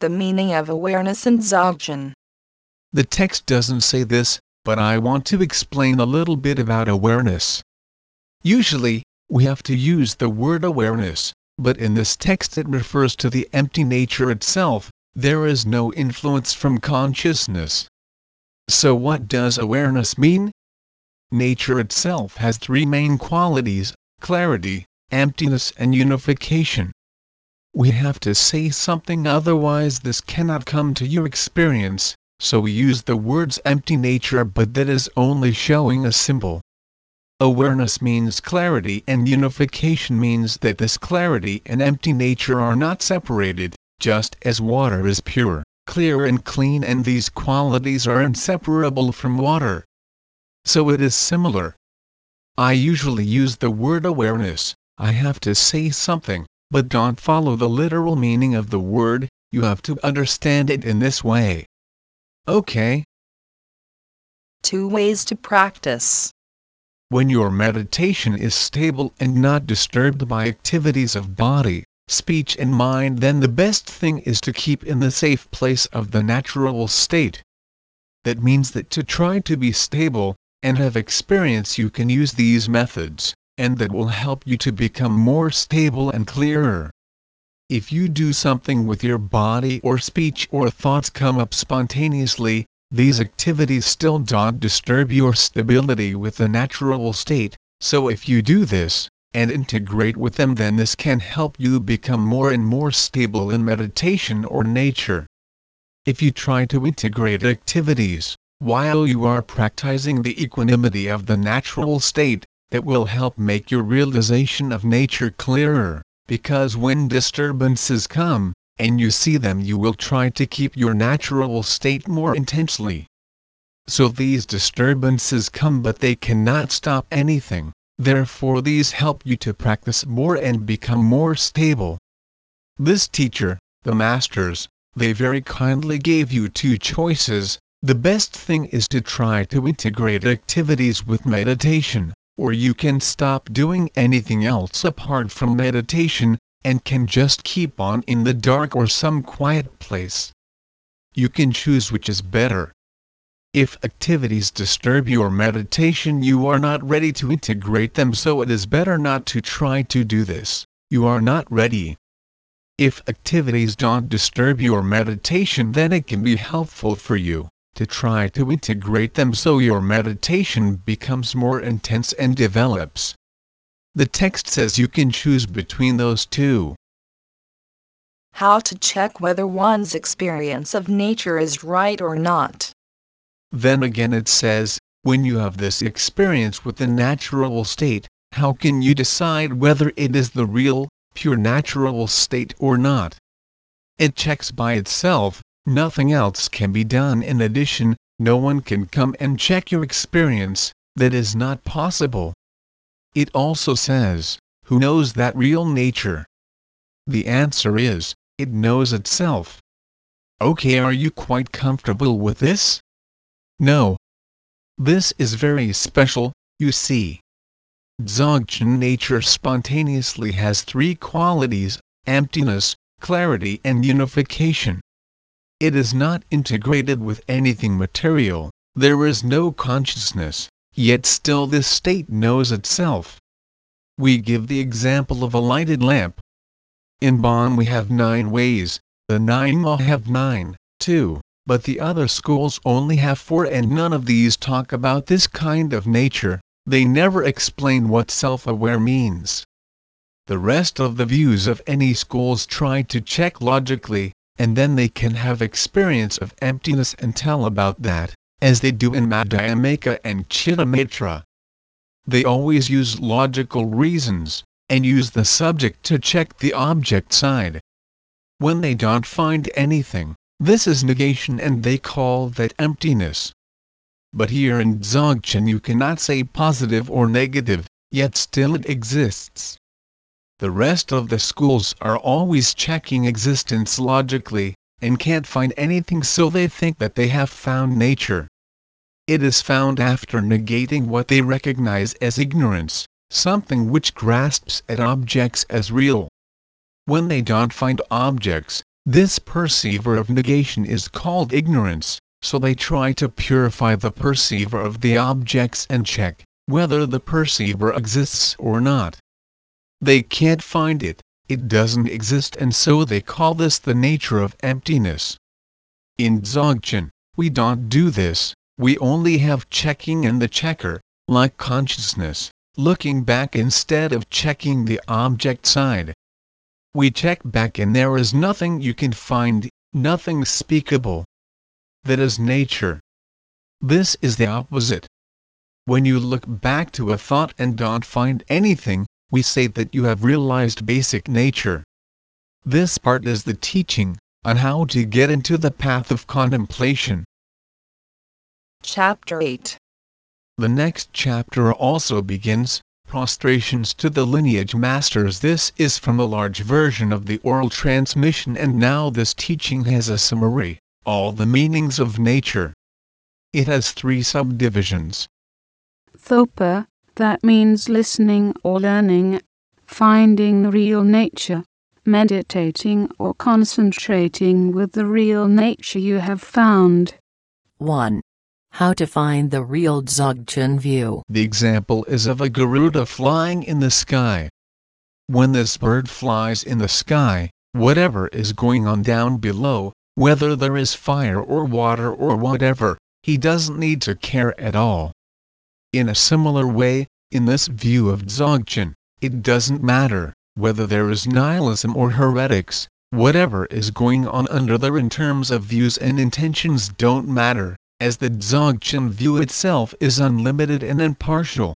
The meaning of awareness in Dzogchen. The text doesn't say this, but I want to explain a little bit about awareness. Usually, we have to use the word awareness, but in this text it refers to the empty nature itself, there is no influence from consciousness. So what does awareness mean? Nature itself has three main qualities, clarity, emptiness and unification. We have to say something otherwise this cannot come to your experience, so we use the words empty nature but that is only showing a symbol. Awareness means clarity and unification means that this clarity and empty nature are not separated, just as water is pure, clear and clean and these qualities are inseparable from water. So it is similar. I usually use the word awareness, I have to say something, but don't follow the literal meaning of the word, you have to understand it in this way. Okay. Two ways to practice. When your meditation is stable and not disturbed by activities of body, speech and mind then the best thing is to keep in the safe place of the natural state. That means that to try to be stable, and have experience you can use these methods, and that will help you to become more stable and clearer. If you do something with your body or speech or thoughts come up spontaneously, these activities still don't disturb your stability with the natural state, so if you do this, and integrate with them then this can help you become more and more stable in meditation or nature. If you try to integrate activities, while you are practicing the equanimity of the natural state, that will help make your realization of nature clearer, because when disturbances come, and you see them you will try to keep your natural state more intensely. So these disturbances come but they cannot stop anything, therefore these help you to practice more and become more stable. This teacher, the masters, they very kindly gave you two choices, the best thing is to try to integrate activities with meditation, or you can stop doing anything else apart from meditation, and can just keep on in the dark or some quiet place. You can choose which is better. If activities disturb your meditation you are not ready to integrate them so it is better not to try to do this, you are not ready. If activities don't disturb your meditation then it can be helpful for you to try to integrate them so your meditation becomes more intense and develops. The text says you can choose between those two. How to check whether one's experience of nature is right or not. Then again it says, when you have this experience with the natural state, how can you decide whether it is the real, pure natural state or not? It checks by itself, nothing else can be done in addition, no one can come and check your experience, that is not possible. It also says, who knows that real nature? The answer is, it knows itself. Okay, are you quite comfortable with this? No. This is very special, you see. Dzogchen nature spontaneously has three qualities emptiness, clarity, and unification. It is not integrated with anything material, there is no consciousness, yet still this state knows itself. We give the example of a lighted lamp. In Bon we have nine ways, the Nyingma have nine, too, but the other schools only have four and none of these talk about this kind of nature, they never explain what self-aware means. The rest of the views of any schools try to check logically, and then they can have experience of emptiness and tell about that as they do in Madhyamaka and Chittamatra. They always use logical reasons, and use the subject to check the object side. When they don't find anything, this is negation and they call that emptiness. But here in Dzogchen you cannot say positive or negative, yet still it exists. The rest of the schools are always checking existence logically, and can't find anything so they think that they have found nature. It is found after negating what they recognize as ignorance, something which grasps at objects as real. When they don't find objects, This perceiver of negation is called ignorance, so they try to purify the perceiver of the objects and check whether the perceiver exists or not. They can't find it, it doesn't exist and so they call this the nature of emptiness. In Dzogchen, we don't do this, we only have checking and the checker, like consciousness, looking back instead of checking the object side. We check back and there is nothing you can find, nothing speakable. That is nature. This is the opposite. When you look back to a thought and don't find anything, we say that you have realized basic nature. This part is the teaching on how to get into the path of contemplation. Chapter 8 The next chapter also begins prostrations to the lineage masters. This is from a large version of the oral transmission, and now this teaching has a summary all the meanings of nature. It has three subdivisions Thopa, that means listening or learning, finding the real nature, meditating or concentrating with the real nature you have found. 1. How to find the real Dzogchen view. The example is of a Garuda flying in the sky. When this bird flies in the sky, whatever is going on down below, whether there is fire or water or whatever, he doesn't need to care at all. In a similar way, in this view of Dzogchen, it doesn't matter whether there is nihilism or heretics, whatever is going on under there in terms of views and intentions don't matter, as the Dzogchen view itself is unlimited and impartial.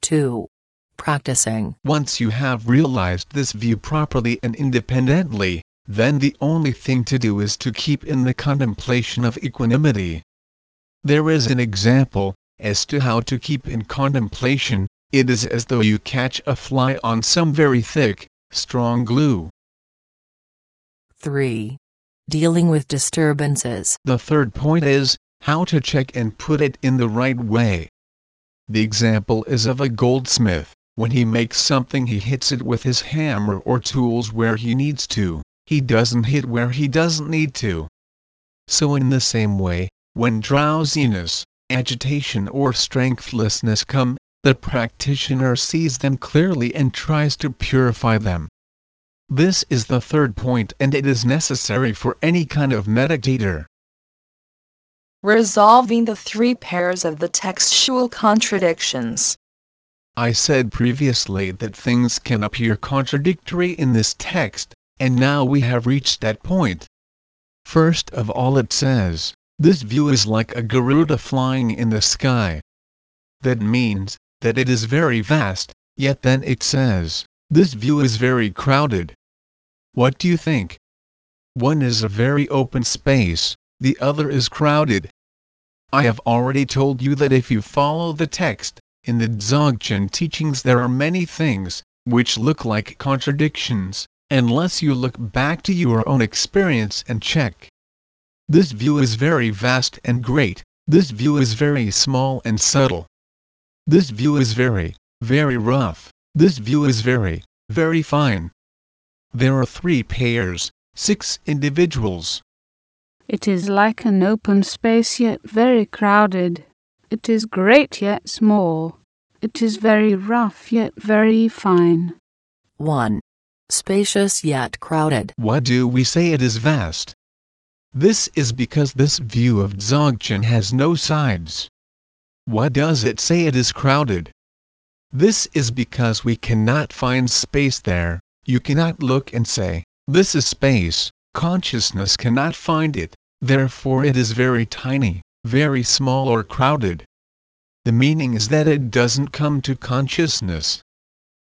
2. Practicing. Once you have realized this view properly and independently, then the only thing to do is to keep in the contemplation of equanimity. There is an example, as to how to keep in contemplation, it is as though you catch a fly on some very thick, strong glue. 3. Dealing with disturbances. The third point is how to check and put it in the right way. The example is of a goldsmith. When he makes something, he hits it with his hammer or tools where he needs to, he doesn't hit where he doesn't need to. So, in the same way, when drowsiness, agitation or strengthlessness come, the practitioner sees them clearly and tries to purify them. This is the third point and it is necessary for any kind of meditator. Resolving the three pairs of the textual contradictions. I said previously that things can appear contradictory in this text, and now we have reached that point. First of all it says, this view is like a Garuda flying in the sky. That means that it is very vast, yet then it says, this view is very crowded. What do you think? One is a very open space, the other is crowded. I have already told you that if you follow the text, in the Dzogchen teachings there are many things, which look like contradictions, unless you look back to your own experience and check. This view is very vast and great, this view is very small and subtle. This view is very, very rough, this view is very, very fine. There are three pairs, six individuals. It is like an open space yet very crowded. It is great yet small. It is very rough yet very fine. 1. Spacious yet crowded. Why do we say it is vast? This is because this view of Dzogchen has no sides. Why does it say it is crowded? This is because we cannot find space there, you cannot look and say, this is space, consciousness cannot find it, therefore it is very tiny, very small or crowded. The meaning is that it doesn't come to consciousness.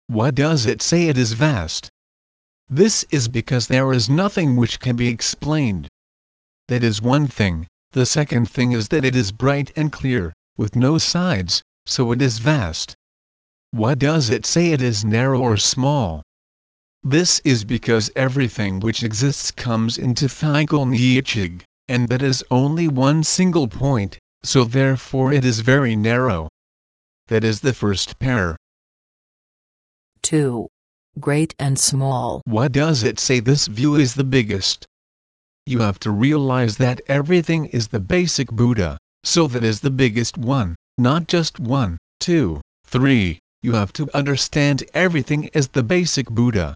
Why does it say it is vast? This is because there is nothing which can be explained. That is one thing. The second thing is that it is bright and clear, with no sides, so it is vast. Why does it say it is narrow or small? This is because everything which exists comes into Thigel Nichig, and that is only one single point, so therefore it is very narrow. That is the first pair. 2. great and small. What does it say this view is the biggest? You have to realize that everything is the basic Buddha, so that is the biggest one, not just one, two, three. You have to understand everything as the basic Buddha.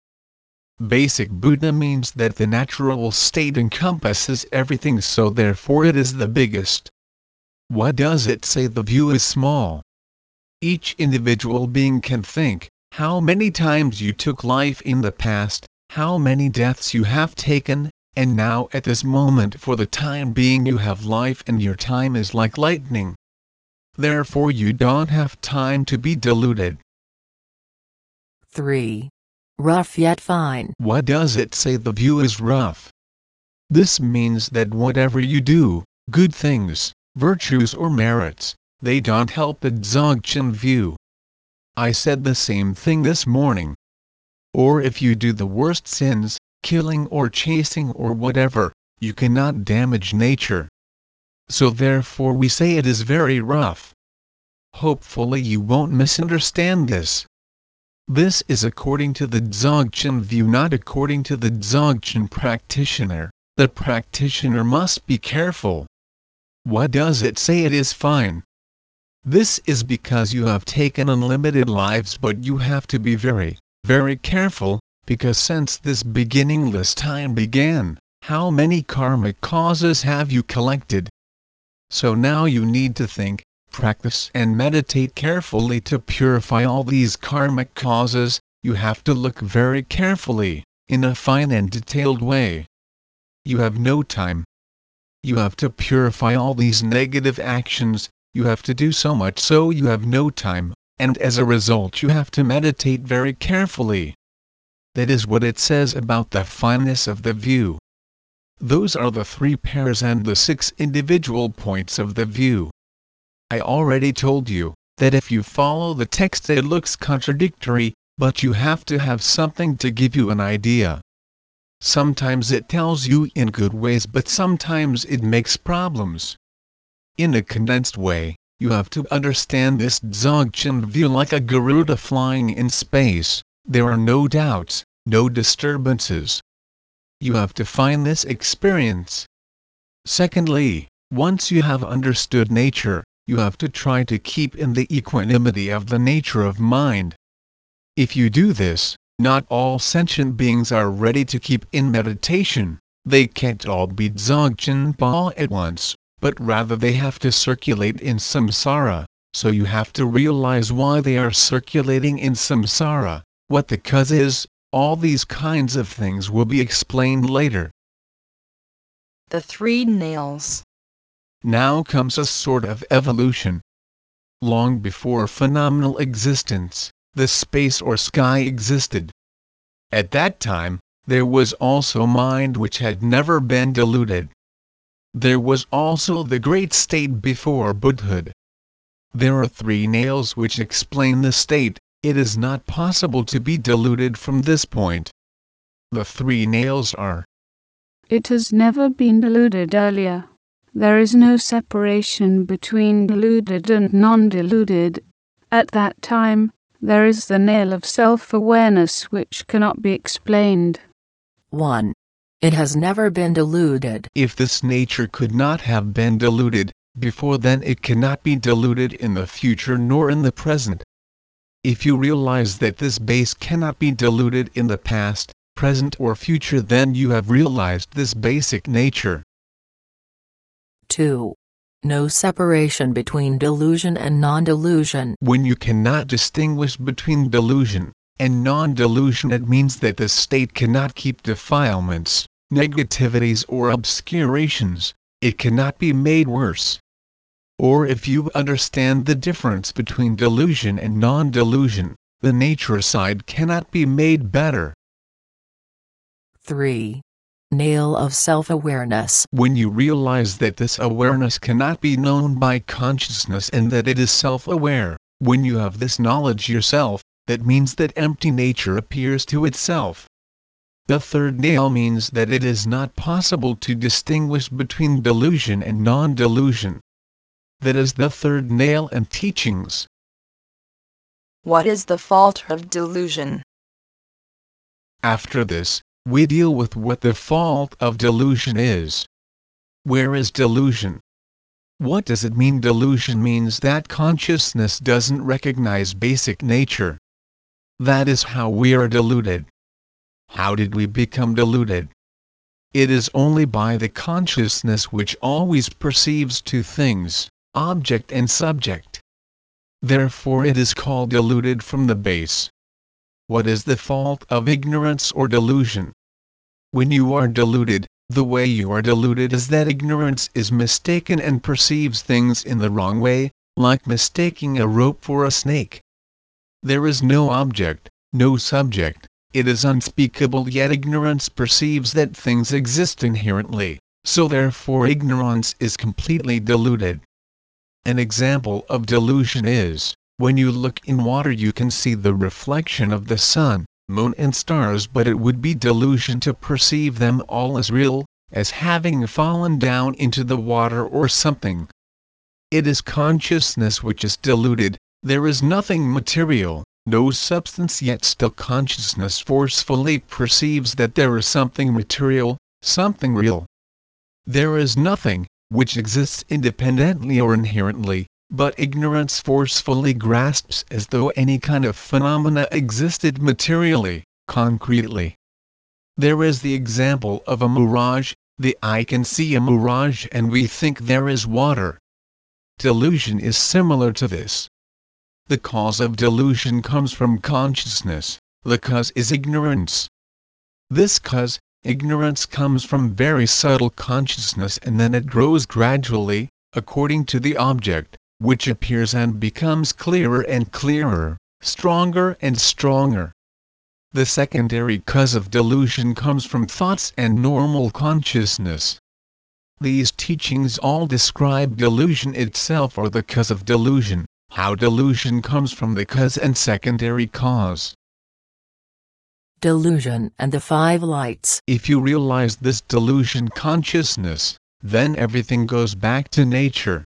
Basic Buddha means that the natural state encompasses everything so therefore it is the biggest. Why does it say the view is small? Each individual being can think, how many times you took life in the past, how many deaths you have taken, and now at this moment for the time being you have life and your time is like lightning. Therefore you don't have time to be deluded. 3. Rough yet fine. Why does it say the view is rough? This means that whatever you do, good things, virtues or merits, they don't help the Dzogchen view. I said the same thing this morning. Or if you do the worst sins, killing or chasing or whatever, you cannot damage nature. So therefore we say it is very rough. Hopefully you won't misunderstand this. This is according to the Dzogchen view not according to the Dzogchen practitioner. The practitioner must be careful. What does it say it is fine? This is because you have taken unlimited lives but you have to be very, very careful, because since this beginningless time began, how many karmic causes have you collected? So now you need to think, practice and meditate carefully to purify all these karmic causes, you have to look very carefully, in a fine and detailed way. You have no time. You have to purify all these negative actions, you have to do so much so you have no time, and as a result you have to meditate very carefully. That is what it says about the fineness of the view. Those are the three pairs and the six individual points of the view. I already told you that if you follow the text it looks contradictory, but you have to have something to give you an idea. Sometimes it tells you in good ways but sometimes it makes problems. In a condensed way, you have to understand this Dzogchen view like a Garuda flying in space, there are no doubts, no disturbances. You have to find this experience. Secondly, once you have understood nature, you have to try to keep in the equanimity of the nature of mind. If you do this, not all sentient beings are ready to keep in meditation, they can't all be Dzogchen Ba at once, but rather they have to circulate in samsara, so you have to realize why they are circulating in samsara, what the cause is, all these kinds of things will be explained later. The three nails. Now comes a sort of evolution. Long before phenomenal existence, the space or sky existed. At that time, there was also mind which had never been deluded. There was also the great state before Buddhahood. There are three nails which explain the state, it is not possible to be deluded from this point. The three nails are It has never been deluded earlier. There is no separation between deluded and non deluded. At that time, there is the nail of self awareness which cannot be explained. 1. It has never been deluded. if this nature could not have been deluded, before then it cannot be deluded in the future nor in the present. If you realize that this base cannot be deluded in the past, present or future then you have realized this basic nature. 2. No separation between delusion and non delusion. When you cannot distinguish between delusion and non-delusion it means that the state cannot keep defilements, negativities or obscurations, it cannot be made worse. Or if you understand the difference between delusion and non-delusion, the nature side cannot be made better. 3. Nail of self awareness. When you realize that this awareness cannot be known by consciousness and that it is self-aware, when you have this knowledge yourself, that means that empty nature appears to itself. The third nail means that it is not possible to distinguish between delusion and non-delusion. That is the third nail and teachings. What is the fault of delusion? After this, we deal with what the fault of delusion is. Where is delusion? What does it mean? Delusion means that consciousness doesn't recognize basic nature. That is how we are deluded. How did we become deluded? It is only by the consciousness which always perceives two things, object and subject. Therefore it is called deluded from the base. What is the fault of ignorance or delusion? When you are deluded, the way you are deluded is that ignorance is mistaken and perceives things in the wrong way, like mistaking a rope for a snake. There is no object, no subject, it is unspeakable yet ignorance perceives that things exist inherently, so therefore ignorance is completely deluded. An example of delusion is, when you look in water you can see the reflection of the sun, moon and stars but it would be delusion to perceive them all as real, as having fallen down into the water or something. It is consciousness which is deluded, there is nothing material, no substance yet still consciousness forcefully perceives that there is something material, something real. There is nothing, which exists independently or inherently, but ignorance forcefully grasps as though any kind of phenomena existed materially, concretely. There is the example of a mirage, the eye can see a mirage and we think there is water. Delusion is similar to this. The cause of delusion comes from consciousness, the cause is ignorance. This cause, ignorance comes from very subtle consciousness and then it grows gradually, according to the object, which appears and becomes clearer and clearer, stronger and stronger. The secondary cause of delusion comes from thoughts and normal consciousness. These teachings all describe delusion itself or the cause of delusion, how delusion comes from the cause and secondary cause. Delusion and the Five Lights. If you realize this delusion consciousness, then everything goes back to nature.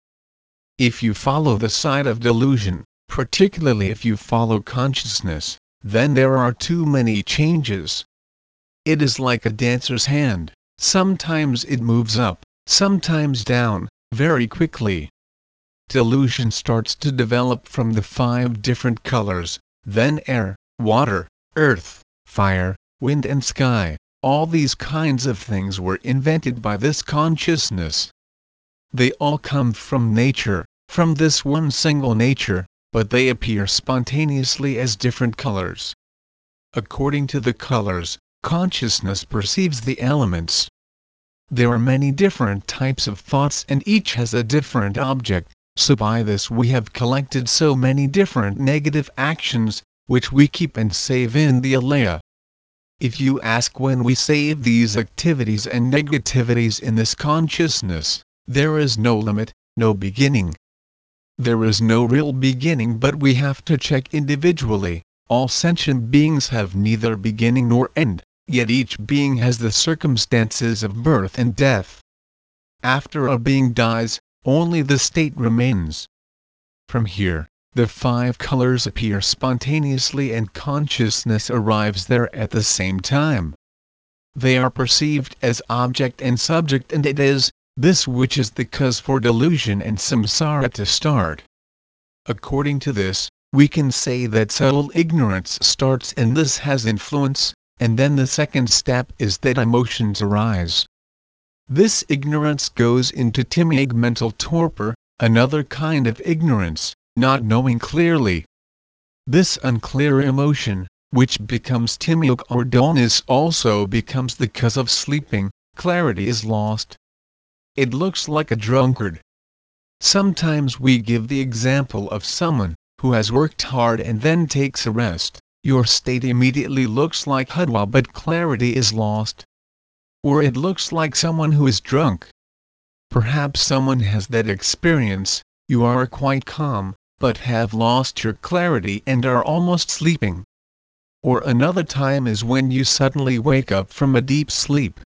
If you follow the side of delusion, particularly if you follow consciousness, then there are too many changes. It is like a dancer's hand, sometimes it moves up, sometimes down, very quickly. Delusion starts to develop from the five different colors, then air, water, earth, fire, wind and sky, all these kinds of things were invented by this consciousness. They all come from nature, from this one single nature, but they appear spontaneously as different colors. According to the colors, consciousness perceives the elements. There are many different types of thoughts and each has a different object, so by this we have collected so many different negative actions, which we keep and save in the alaya. If you ask when we save these activities and negativities in this consciousness, there is no limit, no beginning. There is no real beginning but we have to check individually. All sentient beings have neither beginning nor end, yet each being has the circumstances of birth and death. After a being dies, only the state remains. From here, the five colors appear spontaneously and consciousness arrives there at the same time. They are perceived as object and subject and it is, this which is the cause for delusion and samsara to start. According to this, we can say that subtle ignorance starts and this has influence, and then the second step is that emotions arise. This ignorance goes into timid mental torpor, another kind of ignorance, not knowing clearly. This unclear emotion, which becomes timig or dullness also becomes the cause of sleeping, clarity is lost, it looks like a drunkard. Sometimes we give the example of someone who has worked hard and then takes a rest. Your state immediately looks like Hudwa but clarity is lost. Or it looks like someone who is drunk. Perhaps someone has that experience, you are quite calm, but have lost your clarity and are almost sleeping. Or another time is when you suddenly wake up from a deep sleep.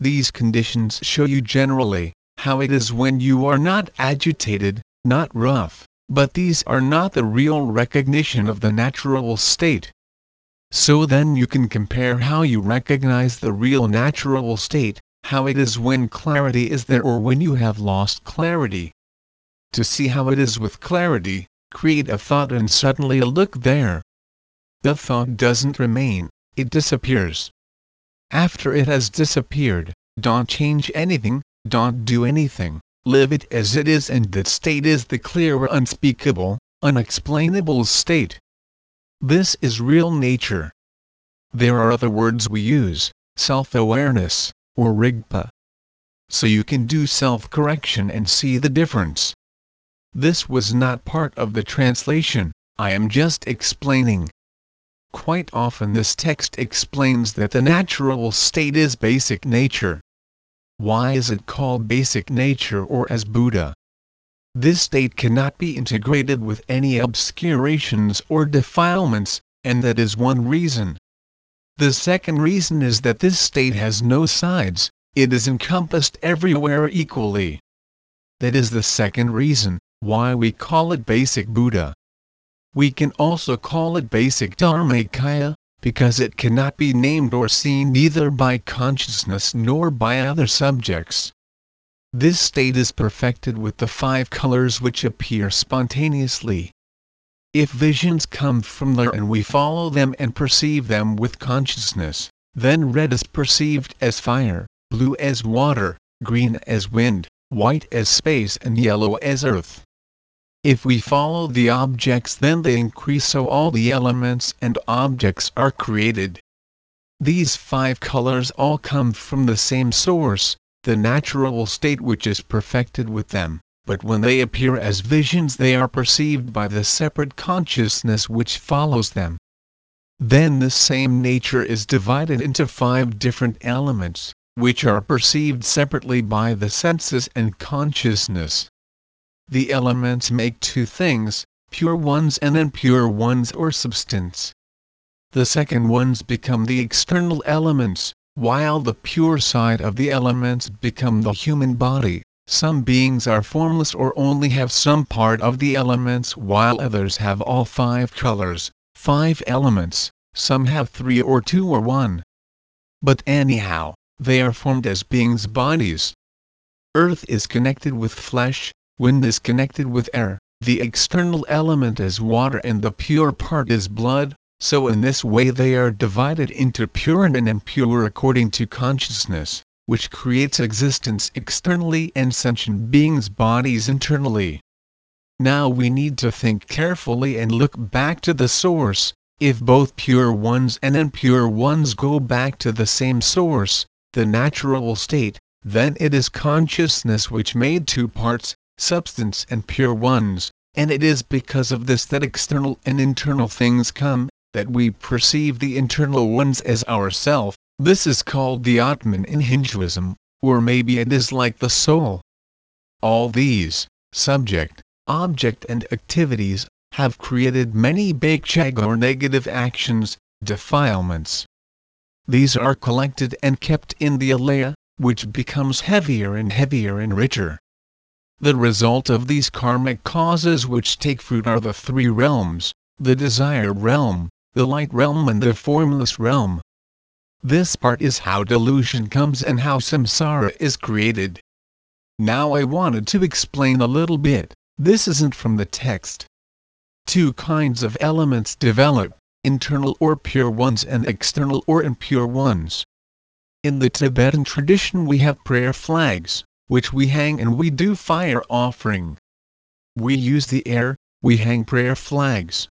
These conditions show you generally how it is when you are not agitated, not rough, but these are not the real recognition of the natural state. So then you can compare how you recognize the real natural state, how it is when clarity is there or when you have lost clarity. To see how it is with clarity, create a thought and suddenly look there. The thought doesn't remain, it disappears. After it has disappeared, don't change anything, don't do anything, live it as it is and that state is the clear unspeakable, unexplainable state. This is real nature. There are other words we use, self-awareness, or rigpa. So you can do self-correction and see the difference. This was not part of the translation, I am just explaining. Quite often this text explains that the natural state is basic nature. Why is it called basic nature or as Buddha? This state cannot be integrated with any obscurations or defilements, and that is one reason. The second reason is that this state has no sides, it is encompassed everywhere equally. That is the second reason why we call it basic Buddha. We can also call it basic Dharmakaya, because it cannot be named or seen neither by consciousness nor by other subjects. This state is perfected with the five colors which appear spontaneously. If visions come from there and we follow them and perceive them with consciousness, then red is perceived as fire, blue as water, green as wind, white as space and yellow as earth. If we follow the objects then they increase so all the elements and objects are created. These five colors all come from the same source, the natural state which is perfected with them, but when they appear as visions they are perceived by the separate consciousness which follows them. Then the same nature is divided into five different elements, which are perceived separately by the senses and consciousness the elements make two things, pure ones and impure ones or substance. The second ones become the external elements, while the pure side of the elements become the human body. Some beings are formless or only have some part of the elements while others have all five colors, five elements, some have three or two or one. But anyhow, they are formed as beings' bodies. Earth is connected with flesh, Wind is connected with air, the external element is water and the pure part is blood, so in this way they are divided into pure and impure according to consciousness, which creates existence externally and sentient beings' bodies internally. Now we need to think carefully and look back to the source, if both pure ones and impure ones go back to the same source, the natural state, then it is consciousness which made two parts, substance and pure ones, and it is because of this that external and internal things come, that we perceive the internal ones as ourself, this is called the Atman in Hinduism, or maybe it is like the soul. All these, subject, object and activities, have created many bhakshag or negative actions, defilements. These are collected and kept in the alaya, which becomes heavier and heavier and richer. The result of these karmic causes which take fruit are the three realms, the desire realm, the light realm and the formless realm. This part is how delusion comes and how samsara is created. Now I wanted to explain a little bit, this isn't from the text. Two kinds of elements develop, internal or pure ones and external or impure ones. In the Tibetan tradition we have prayer flags, which we hang and we do fire offering. We use the air, we hang prayer flags.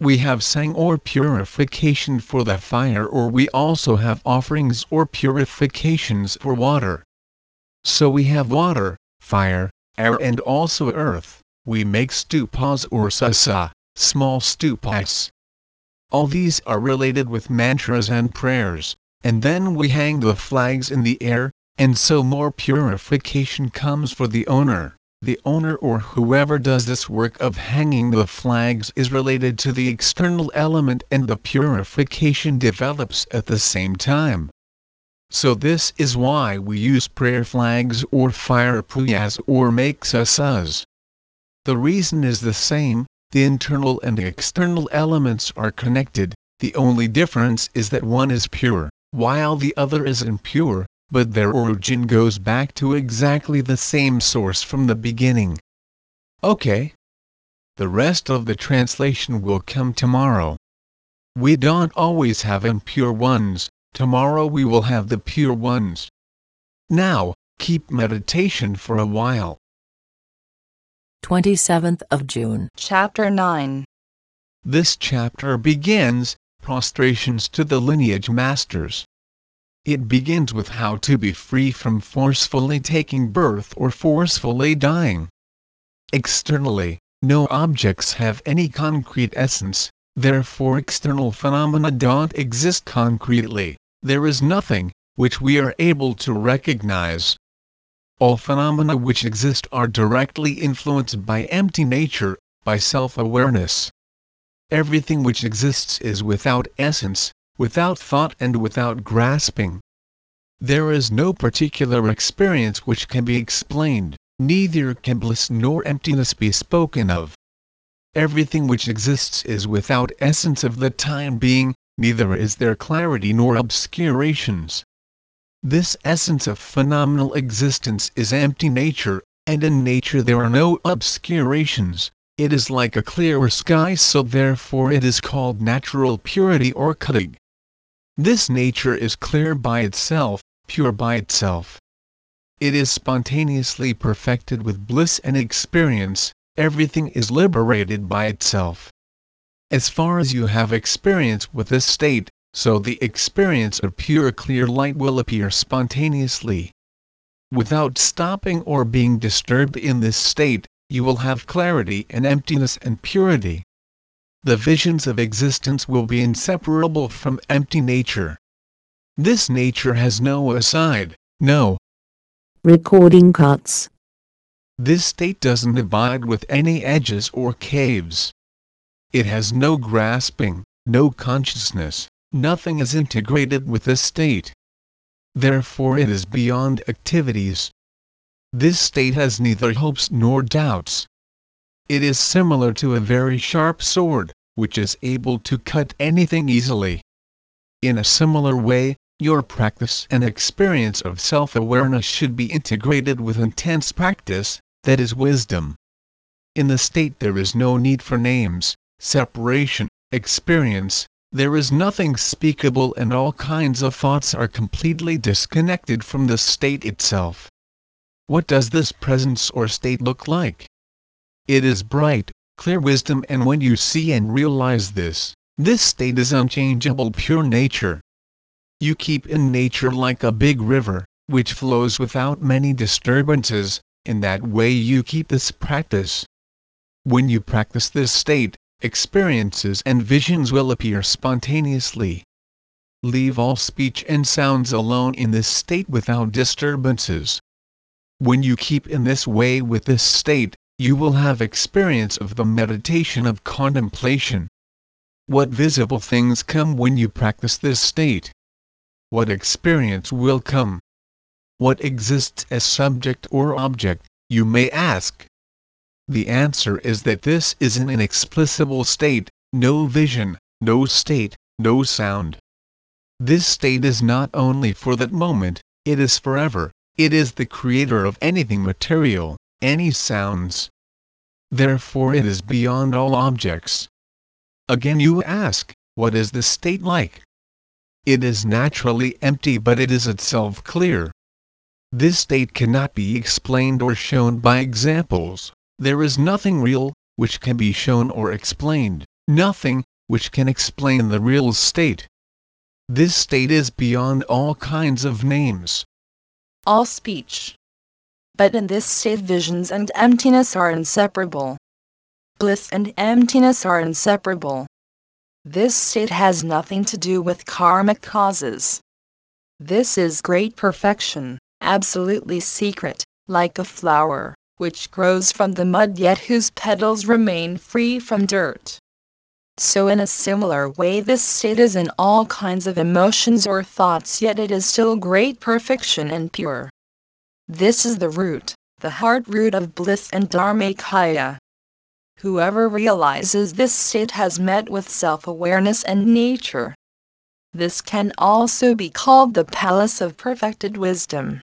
We have sang or purification for the fire or we also have offerings or purifications for water. So we have water, fire, air and also earth, we make stupas or tsatsa, small stupas. All these are related with mantras and prayers, and then we hang the flags in the air, and so more purification comes for the owner. The owner or whoever does this work of hanging the flags is related to the external element and the purification develops at the same time. So this is why we use prayer flags or fire pujas or make tsatsas. The reason is the same, the internal and the external elements are connected, The only difference is that one is pure, while the other is impure, but their origin goes back to exactly the same source from the beginning. Okay. The rest of the translation will come tomorrow. We don't always have impure ones, tomorrow we will have the pure ones. Now, keep meditation for a while. 27th of June. Chapter 9 This chapter begins prostrations to the lineage masters. It begins with how to be free from forcefully taking birth or forcefully dying. Externally, no objects have any concrete essence, therefore external phenomena don't exist concretely, there is nothing which we are able to recognize. All phenomena which exist are directly influenced by empty nature, by self-awareness. Everything which exists is without essence, without thought and without grasping. There is no particular experience which can be explained, neither can bliss nor emptiness be spoken of. Everything which exists is without essence of the time being, neither is there clarity nor obscurations. This essence of phenomenal existence is empty nature, and in nature there are no obscurations, it is like a clear sky so therefore it is called natural purity or kutig. This nature is clear by itself, pure by itself. It is spontaneously perfected with bliss and experience, everything is liberated by itself. As far as you have experience with this state, so the experience of pure clear light will appear spontaneously. Without stopping or being disturbed in this state, you will have clarity and emptiness and purity. The visions of existence will be inseparable from empty nature. This nature has no aside, no. Recording cuts. This state doesn't abide with any edges or caves. It has no grasping, no consciousness, nothing is integrated with this state. Therefore it is beyond activities, this state has neither hopes nor doubts. It is similar to a very sharp sword, which is able to cut anything easily. In a similar way, your practice and experience of self awareness should be integrated with intense practice, that is wisdom. In the state there is no need for names, separation, experience, there is nothing speakable and all kinds of thoughts are completely disconnected from the state itself. What does this presence or state look like? It is bright, clear wisdom and when you see and realize this, this state is unchangeable pure nature. You keep in nature like a big river, which flows without many disturbances, in that way you keep this practice. When you practice this state, experiences and visions will appear spontaneously. Leave all speech and sounds alone in this state without disturbances. When you keep in this way with this state, you will have experience of the meditation of contemplation. What visible things come when you practice this state? What experience will come? What exists as subject or object, you may ask? The answer is that this is an inexplicable state, no vision, no state, no sound. This state is not only for that moment, it is forever, it is the creator of anything material, any sounds. Therefore it is beyond all objects. Again you ask, what is the state like? It is naturally empty but it is itself clear. This state cannot be explained or shown by examples, there is nothing real, which can be shown or explained, nothing, which can explain the real state. This state is beyond all kinds of names, all speech. But in this state visions and emptiness are inseparable. Bliss and emptiness are inseparable. This state has nothing to do with karmic causes. This is great perfection, absolutely secret, like a flower, which grows from the mud yet whose petals remain free from dirt. So in a similar way this state is in all kinds of emotions or thoughts yet it is still great perfection and pure. This is the root, the heart root of bliss and dharmakaya. Whoever realizes this state has met with self awareness and nature. This can also be called the palace of perfected wisdom.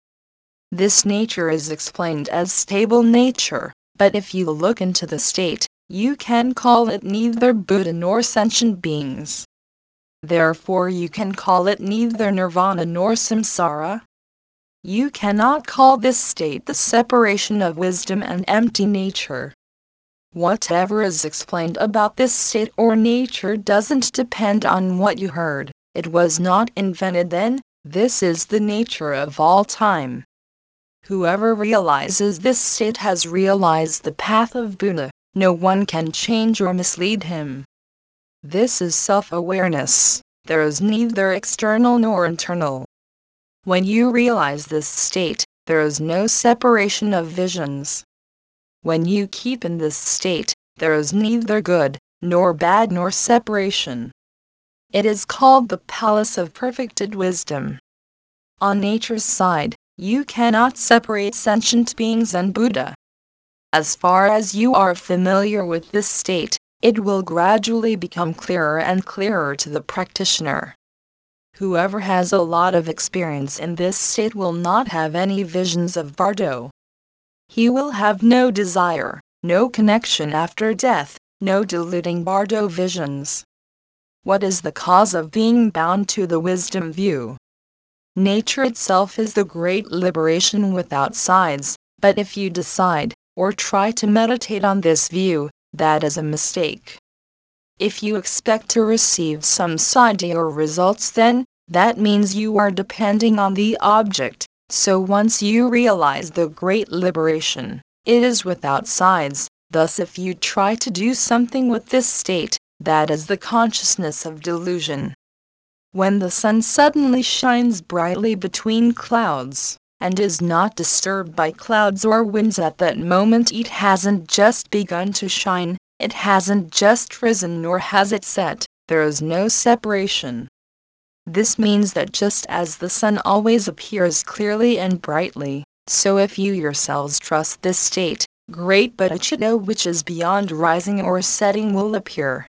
This nature is explained as stable nature, but if you look into the state, you can call it neither Buddha nor sentient beings. Therefore, you can call it neither nirvana nor samsara. You cannot call this state the separation of wisdom and empty nature. Whatever is explained about this state or nature doesn't depend on what you heard, it was not invented then, this is the nature of all time. Whoever realizes this state has realized the path of Buddha, no one can change or mislead him. This is self awareness, there is neither external nor internal. When you realize this state, there is no separation of visions. When you keep in this state, there is neither good, nor bad, nor separation. It is called the palace of perfected wisdom. On nature's side, you cannot separate sentient beings and Buddha. As far as you are familiar with this state, it will gradually become clearer and clearer to the practitioner. Whoever has a lot of experience in this state will not have any visions of Bardo. He will have no desire, no connection after death, no deluding Bardo visions. What is the cause of being bound to the wisdom view? Nature itself is the great liberation without sides, but if you decide, or try to meditate on this view, that is a mistake. If you expect to receive some side or results, then that means you are depending on the object. So once you realize the great liberation, it is without sides. Thus, if you try to do something with this state, that is the consciousness of delusion. When the sun suddenly shines brightly between clouds, and is not disturbed by clouds or winds at that moment, it hasn't just begun to shine, it hasn't just risen nor has it set, there is no separation. This means that just as the sun always appears clearly and brightly, so if you yourselves trust this state, great bodhicitta which is beyond rising or setting will appear.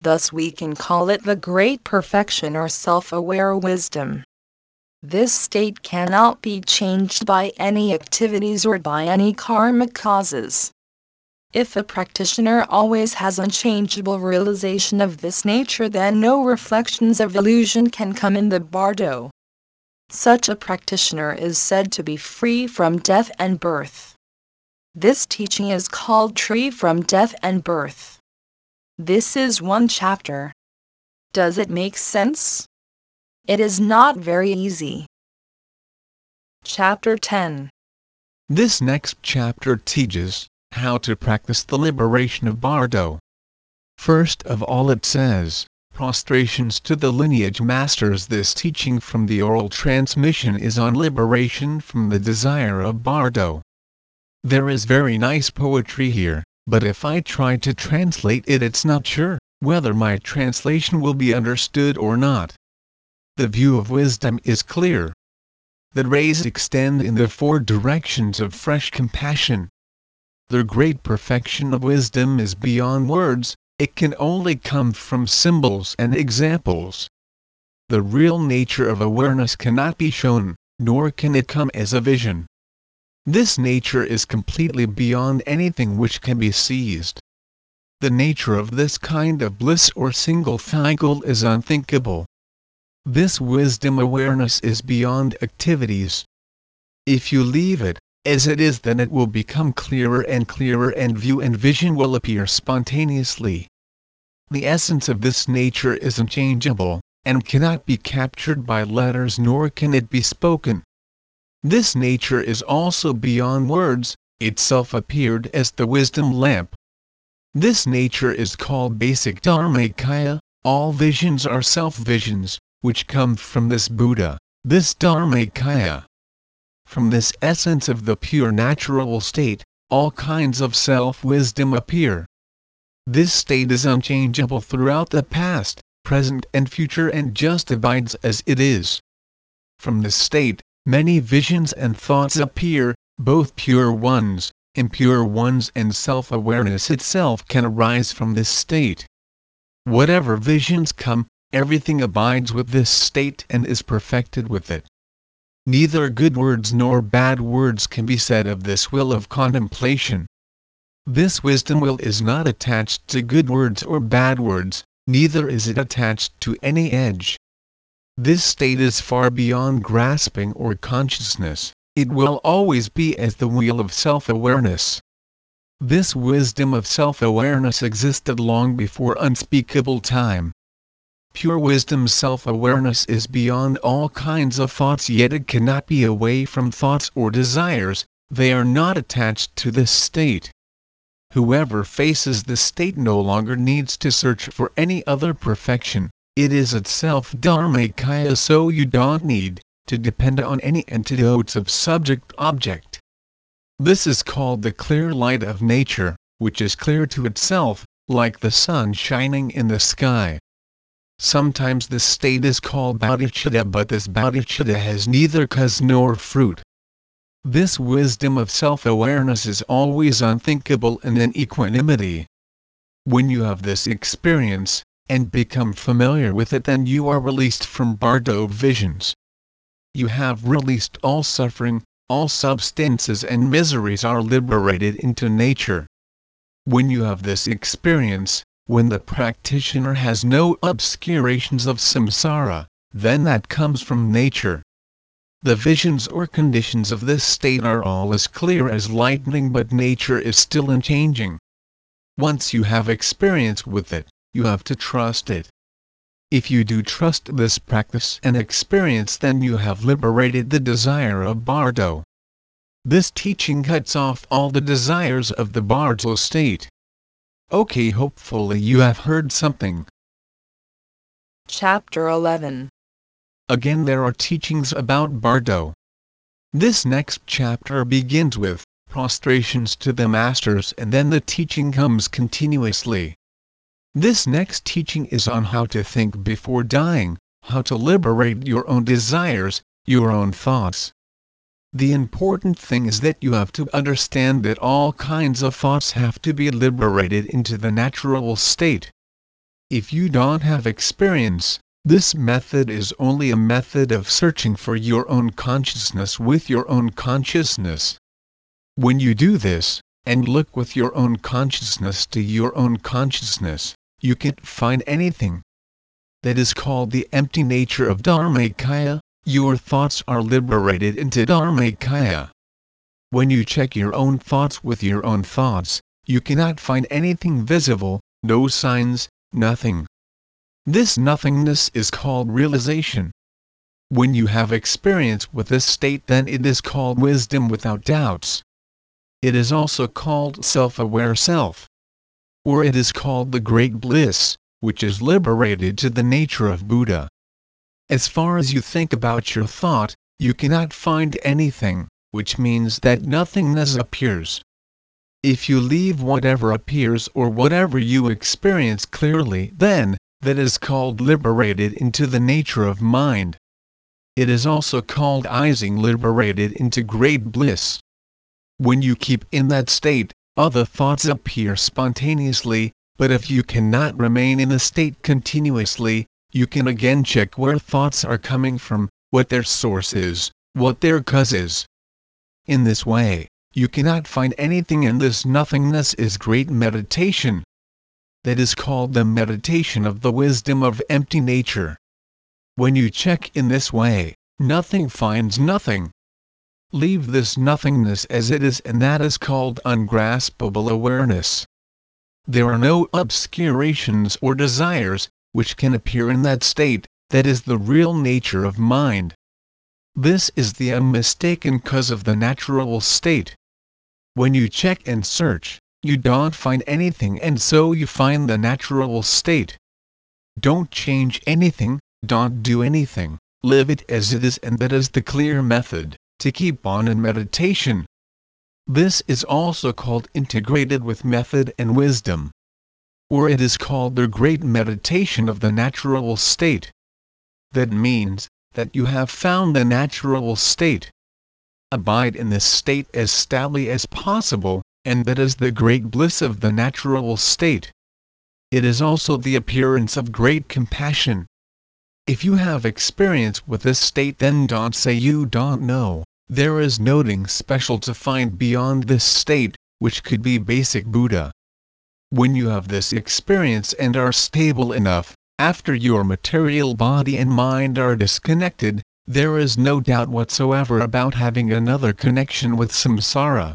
Thus we can call it the great perfection or self-aware wisdom. This state cannot be changed by any activities or by any karmic causes. If a practitioner always has unchangeable realization of this nature, then no reflections of illusion can come in the bardo. Such a practitioner is said to be free from death and birth. This teaching is called Free from Death and Birth. This is one chapter. Does it make sense? It is not very easy. Chapter 10 This next chapter teaches how to practice the liberation of Bardo. First of all, it says, prostrations to the lineage masters. This teaching from the oral transmission is on liberation from the desire of Bardo. There is very nice poetry here but if I try to translate it it's not sure whether my translation will be understood or not. The view of wisdom is clear. The rays extend in the four directions of fresh compassion. The great perfection of wisdom is beyond words, it can only come from symbols and examples. The real nature of awareness cannot be shown, nor can it come as a vision. This nature is completely beyond anything which can be seized. The nature of this kind of bliss or single cycle is unthinkable. This wisdom awareness is beyond activities. If you leave it, as it is then it will become clearer and clearer and view and vision will appear spontaneously. The essence of this nature is unchangeable, and cannot be captured by letters nor can it be spoken. This nature is also beyond words, itself appeared as the wisdom lamp. This nature is called basic Dharmakaya, all visions are self-visions, which come from this Buddha, this Dharmakaya. From this essence of the pure natural state, all kinds of self-wisdom appear. This state is unchangeable throughout the past, present and future and just abides as it is. From this state, many visions and thoughts appear, both pure ones, impure ones and self-awareness itself can arise from this state. Whatever visions come, everything abides with this state and is perfected with it. Neither good words nor bad words can be said of this will of contemplation. This wisdom will is not attached to good words or bad words, neither is it attached to any edge. This state is far beyond grasping or consciousness, it will always be as the wheel of self-awareness. This wisdom of self-awareness existed long before unspeakable time. Pure wisdom self-awareness is beyond all kinds of thoughts yet it cannot be away from thoughts or desires, they are not attached to this state. Whoever faces this state no longer needs to search for any other perfection, it is itself Dharmakaya so you don't need to depend on any antidotes of subject-object. This is called the clear light of nature, which is clear to itself, like the sun shining in the sky. Sometimes this state is called bodhicitta but this bodhicitta has neither cause nor fruit. This wisdom of self-awareness is always unthinkable and in equanimity. When you have this experience, and become familiar with it then you are released from bardo visions. You have released all suffering, all substances and miseries are liberated into nature. When you have this experience, when the practitioner has no obscurations of samsara, then that comes from nature. The visions or conditions of this state are all as clear as lightning but nature is still unchanging. Once you have experience with it, you have to trust it. If you do trust this practice and experience then you have liberated the desire of bardo. This teaching cuts off all the desires of the bardo state. Okay hopefully you have heard something. Chapter 11 Again there are teachings about bardo. This next chapter begins with prostrations to the masters and then the teaching comes continuously. This next teaching is on how to think before dying, how to liberate your own desires, your own thoughts. The important thing is that you have to understand that all kinds of thoughts have to be liberated into the natural state. If you don't have experience, this method is only a method of searching for your own consciousness with your own consciousness. When you do this, and look with your own consciousness to your own consciousness, you can't find anything. That is called the empty nature of Dharmakaya, your thoughts are liberated into Dharmakaya. When you check your own thoughts with your own thoughts, you cannot find anything visible, no signs, nothing. This nothingness is called realization. When you have experience with this state then it is called wisdom without doubts. It is also called self-aware self. Or it is called the great bliss, which is liberated to the nature of Buddha. As far as you think about your thought, you cannot find anything, which means that nothingness appears. If you leave whatever appears or whatever you experience clearly, then, that is called liberated into the nature of mind. It is also called easing liberated into great bliss. When you keep in that state, other thoughts appear spontaneously, but if you cannot remain in the state continuously, you can again check where thoughts are coming from, what their source is, what their cause is. In this way, you cannot find anything and this nothingness is great meditation. That is called the meditation of the wisdom of empty nature. When you check in this way, nothing finds nothing. Leave this nothingness as it is and that is called ungraspable awareness. There are no obscurations or desires, which can appear in that state, that is the real nature of mind. This is the unmistaken cause of the natural state. When you check and search, you don't find anything and so you find the natural state. Don't change anything, don't do anything, live it as it is and that is the clear method to keep on in meditation. This is also called integrated with method and wisdom. Or it is called the great meditation of the natural state. That means that you have found the natural state. Abide in this state as stably as possible, and that is the great bliss of the natural state. It is also the appearance of great compassion. If you have experience with this state then don't say you don't know, there is nothing special to find beyond this state, which could be basic Buddha. When you have this experience and are stable enough, after your material body and mind are disconnected, there is no doubt whatsoever about having another connection with samsara.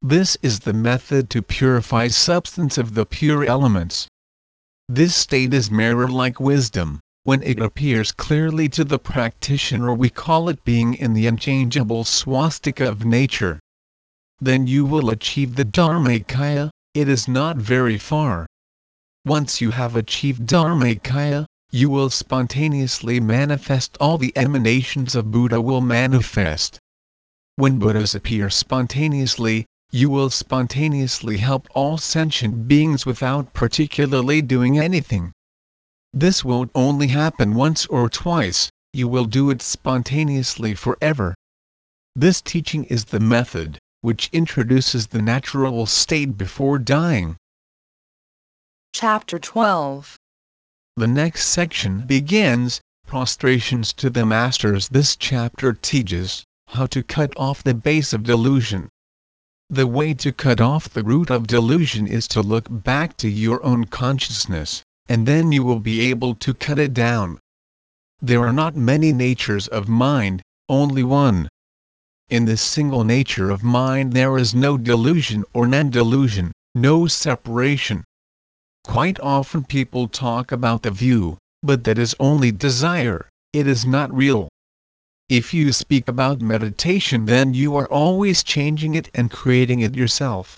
This is the method to purify substance of the pure elements. This state is mirror-like wisdom. When it appears clearly to the practitioner we call it being in the unchangeable swastika of nature. Then you will achieve the Dharmakaya, it is not very far. Once you have achieved Dharmakaya, you will spontaneously manifest all the emanations of Buddha will manifest. When Buddhas appear spontaneously, you will spontaneously help all sentient beings without particularly doing anything. This won't only happen once or twice, you will do it spontaneously forever. This teaching is the method which introduces the natural state before dying. Chapter 12 The next section begins prostrations to the masters. This chapter teaches how to cut off the base of delusion. The way to cut off the root of delusion is to look back to your own consciousness, and then you will be able to cut it down. There are not many natures of mind, only one. In this single nature of mind there is no delusion or non-delusion, no separation. Quite often people talk about the view, but that is only desire, it is not real. If you speak about meditation then you are always changing it and creating it yourself.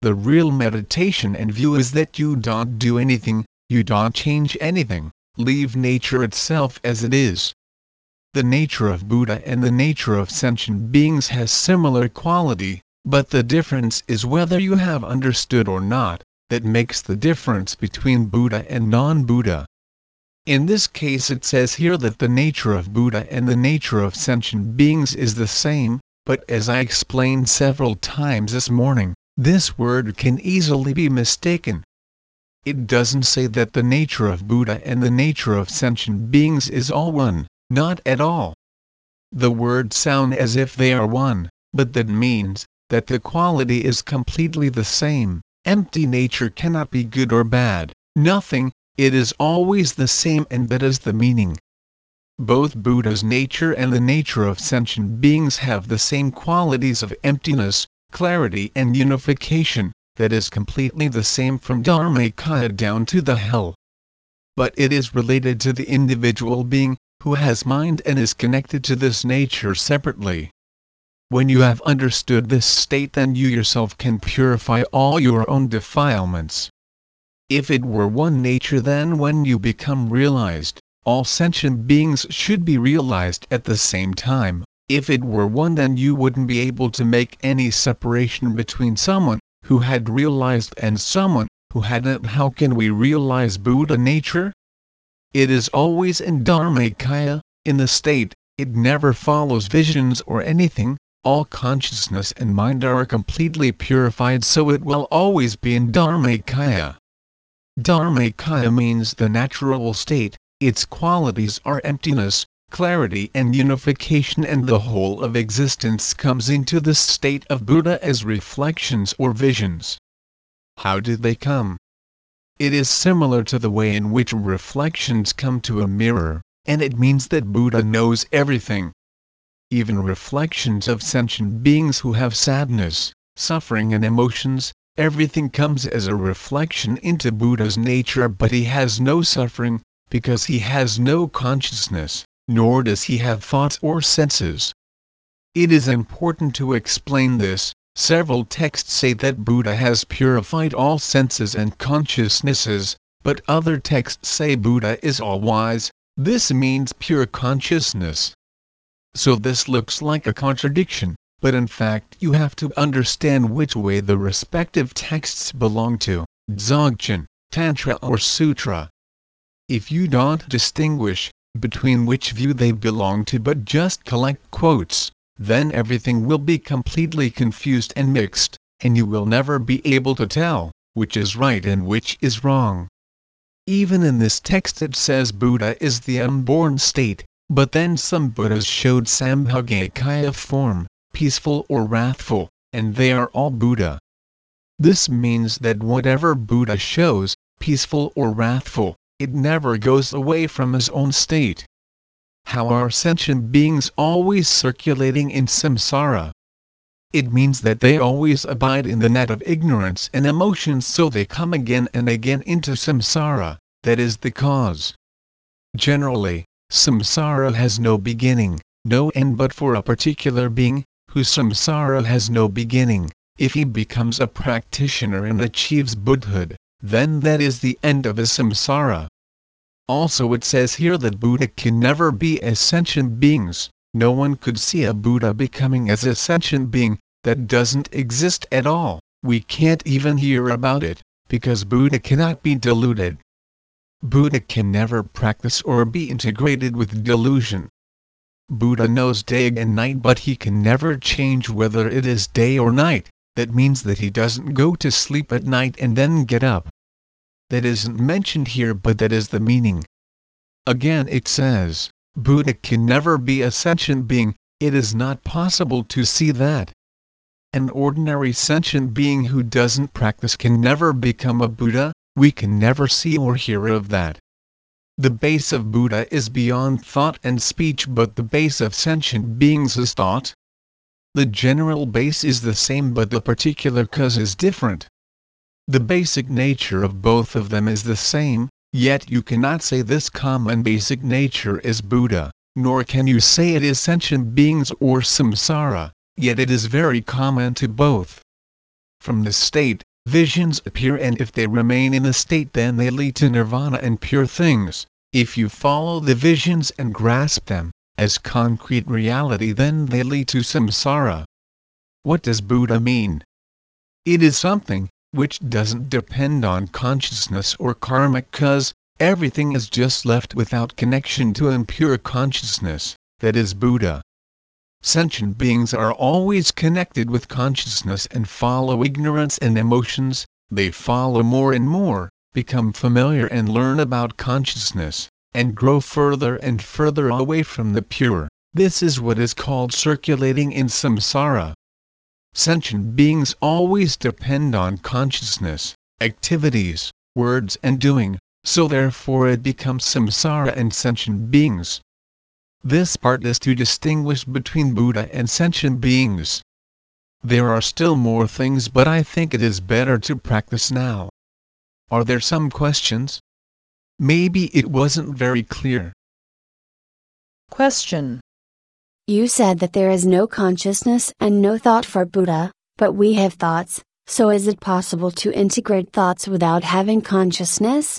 The real meditation and view is that you don't do anything, you don't change anything, leave nature itself as it is the nature of Buddha and the nature of sentient beings has similar quality, but the difference is whether you have understood or not, that makes the difference between Buddha and non-Buddha. In this case it says here that the nature of Buddha and the nature of sentient beings is the same, but as I explained several times this morning, this word can easily be mistaken. It doesn't say that the nature of Buddha and the nature of sentient beings is all one. Not at all. The words sound as if they are one, but that means that the quality is completely the same. Empty nature cannot be good or bad, nothing, it is always the same and that is the meaning. Both Buddha's nature and the nature of sentient beings have the same qualities of emptiness, clarity and unification, that is completely the same from Dharmakaya down to the hell. But it is related to the individual being, who has mind and is connected to this nature separately. When you have understood this state then you yourself can purify all your own defilements. If it were one nature then when you become realized, all sentient beings should be realized at the same time. If it were one then you wouldn't be able to make any separation between someone who had realized and someone who hadn't. How can we realize Buddha nature? It is always in Dharmakaya, in the state, it never follows visions or anything, all consciousness and mind are completely purified so it will always be in Dharmakaya. Dharmakaya means the natural state, its qualities are emptiness, clarity and unification and the whole of existence comes into this state of Buddha as reflections or visions. How did they come? It is similar to the way in which reflections come to a mirror, and it means that Buddha knows everything. Even reflections of sentient beings who have sadness, suffering and emotions, everything comes as a reflection into Buddha's nature but he has no suffering, because he has no consciousness, nor does he have thoughts or senses. It is important to explain this, Several texts say that Buddha has purified all senses and consciousnesses, but other texts say Buddha is all-wise, this means pure consciousness. So this looks like a contradiction, but in fact you have to understand which way the respective texts belong to, Dzogchen, Tantra or Sutra. If you don't distinguish between which view they belong to but just collect quotes, then everything will be completely confused and mixed. and you will never be able to tell which is right and which is wrong. Even in this text it says Buddha is the unborn state, but then some Buddhas showed Sambhogakaya form, peaceful or wrathful, and they are all Buddha. This means that whatever Buddha shows, peaceful or wrathful, it never goes away from his own state. How are sentient beings always circulating in samsara? It means that they always abide in the net of ignorance and emotions so they come again and again into samsara, that is the cause. Generally, samsara has no beginning, no end but for a particular being, whose samsara has no beginning, if he becomes a practitioner and achieves Buddhahood, then that is the end of his samsara. Also it says here that Buddha can never be as sentient beings, no one could see a Buddha becoming as a sentient being, that doesn't exist at all, we can't even hear about it, because Buddha cannot be deluded. Buddha can never practice or be integrated with delusion. Buddha knows day and night but he can never change whether it is day or night, that means that he doesn't go to sleep at night and then get up. That isn't mentioned here but that is the meaning. Again it says, Buddha can never be a sentient being, it is not possible to see that. An ordinary sentient being who doesn't practice can never become a Buddha, we can never see or hear of that. The base of Buddha is beyond thought and speech but the base of sentient beings is thought. The general base is the same but the particular cause is different. The basic nature of both of them is the same, Yet you cannot say this common basic nature is Buddha, nor can you say it is sentient beings or samsara, yet it is very common to both. From this state, visions appear and if they remain in the state then they lead to nirvana and pure things. If you follow the visions and grasp them as concrete reality then they lead to samsara. What does Buddha mean? It is something, which doesn't depend on consciousness or karma cause everything is just left without connection to impure consciousness, that is Buddha. Sentient beings are always connected with consciousness and follow ignorance and emotions, they follow more and more, become familiar and learn about consciousness, and grow further and further away from the pure. This is what is called circulating in samsara. Sentient beings always depend on consciousness, activities, words and doing, so therefore it becomes samsara and sentient beings. This part is to distinguish between Buddha and sentient beings. There are still more things but I think it is better to practice now. Are there some questions? Maybe it wasn't very clear. Question. You said that there is no consciousness and no thought for Buddha, but we have thoughts, so is it possible to integrate thoughts without having consciousness?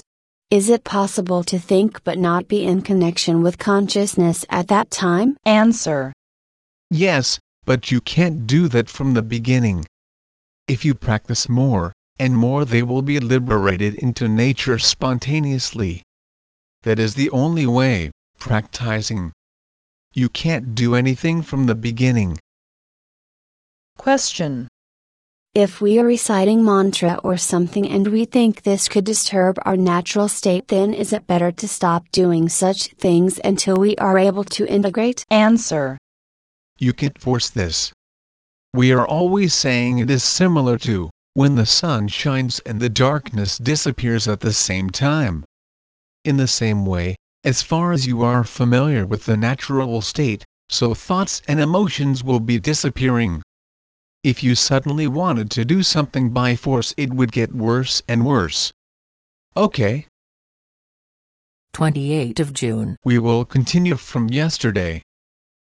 Is it possible to think but not be in connection with consciousness at that time? Answer. Yes, but you can't do that from the beginning. If you practice more, and more they will be liberated into nature spontaneously. That is the only way, practicing. You can't do anything from the beginning. Question. If we are reciting mantra or something and we think this could disturb our natural state, then is it better to stop doing such things until we are able to integrate? Answer. You can't force this. We are always saying it is similar to when the sun shines and the darkness disappears at the same time. In the same way, as far as you are familiar with the natural state, so thoughts and emotions will be disappearing. If you suddenly wanted to do something by force, it would get worse and worse. Okay. 28 of June. We will continue from yesterday.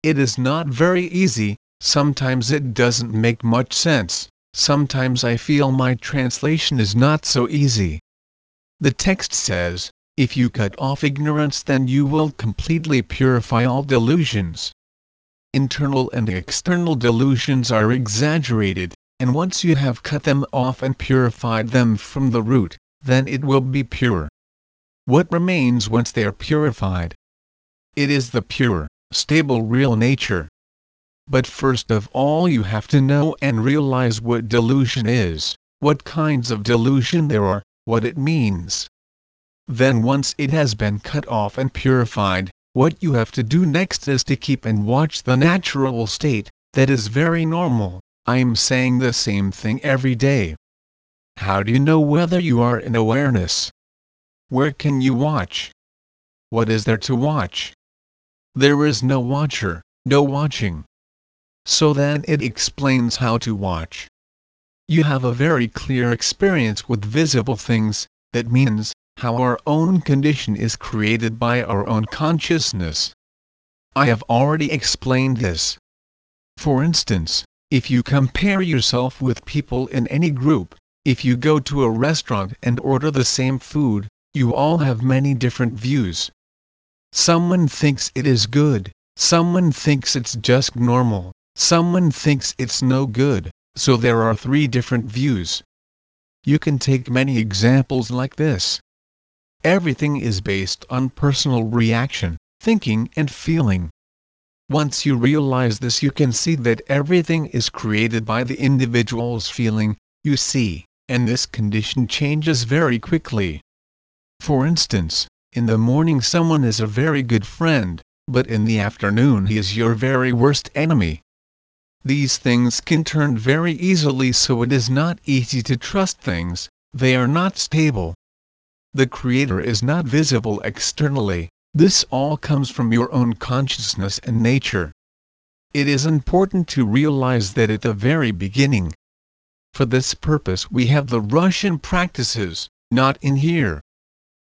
It is not very easy, sometimes it doesn't make much sense, sometimes I feel my translation is not so easy. The text says, if you cut off ignorance then you will completely purify all delusions. Internal and external delusions are exaggerated, and once you have cut them off and purified them from the root, then it will be pure. What remains once they are purified? It is the pure, stable real nature. but first of all you have to know and realize what delusion is, what kinds of delusion there are, what it means. Then once it has been cut off and purified, what you have to do next is to keep and watch the natural state, that is very normal. I am saying the same thing every day. How do you know whether you are in awareness? Where can you watch? What is there to watch? There is no watcher, no watching. So then it explains how to watch. You have a very clear experience with visible things, that means, how our own condition is created by our own consciousness. I have already explained this. For instance, if you compare yourself with people in any group, if you go to a restaurant and order the same food, you all have many different views. Someone thinks it is good, someone thinks it's just normal, someone thinks it's no good, so there are three different views. You can take many examples like this. Everything is based on personal reaction, thinking and feeling. Once you realize this you can see that everything is created by the individual's feeling, you see, and this condition changes very quickly. For instance, in the morning someone is a very good friend, but in the afternoon he is your very worst enemy. These things can turn very easily so it is not easy to trust things, they are not stable. The Creator is not visible externally, this all comes from your own consciousness and nature. It is important to realize that at the very beginning. For this purpose we have the Rushen practices, not in here.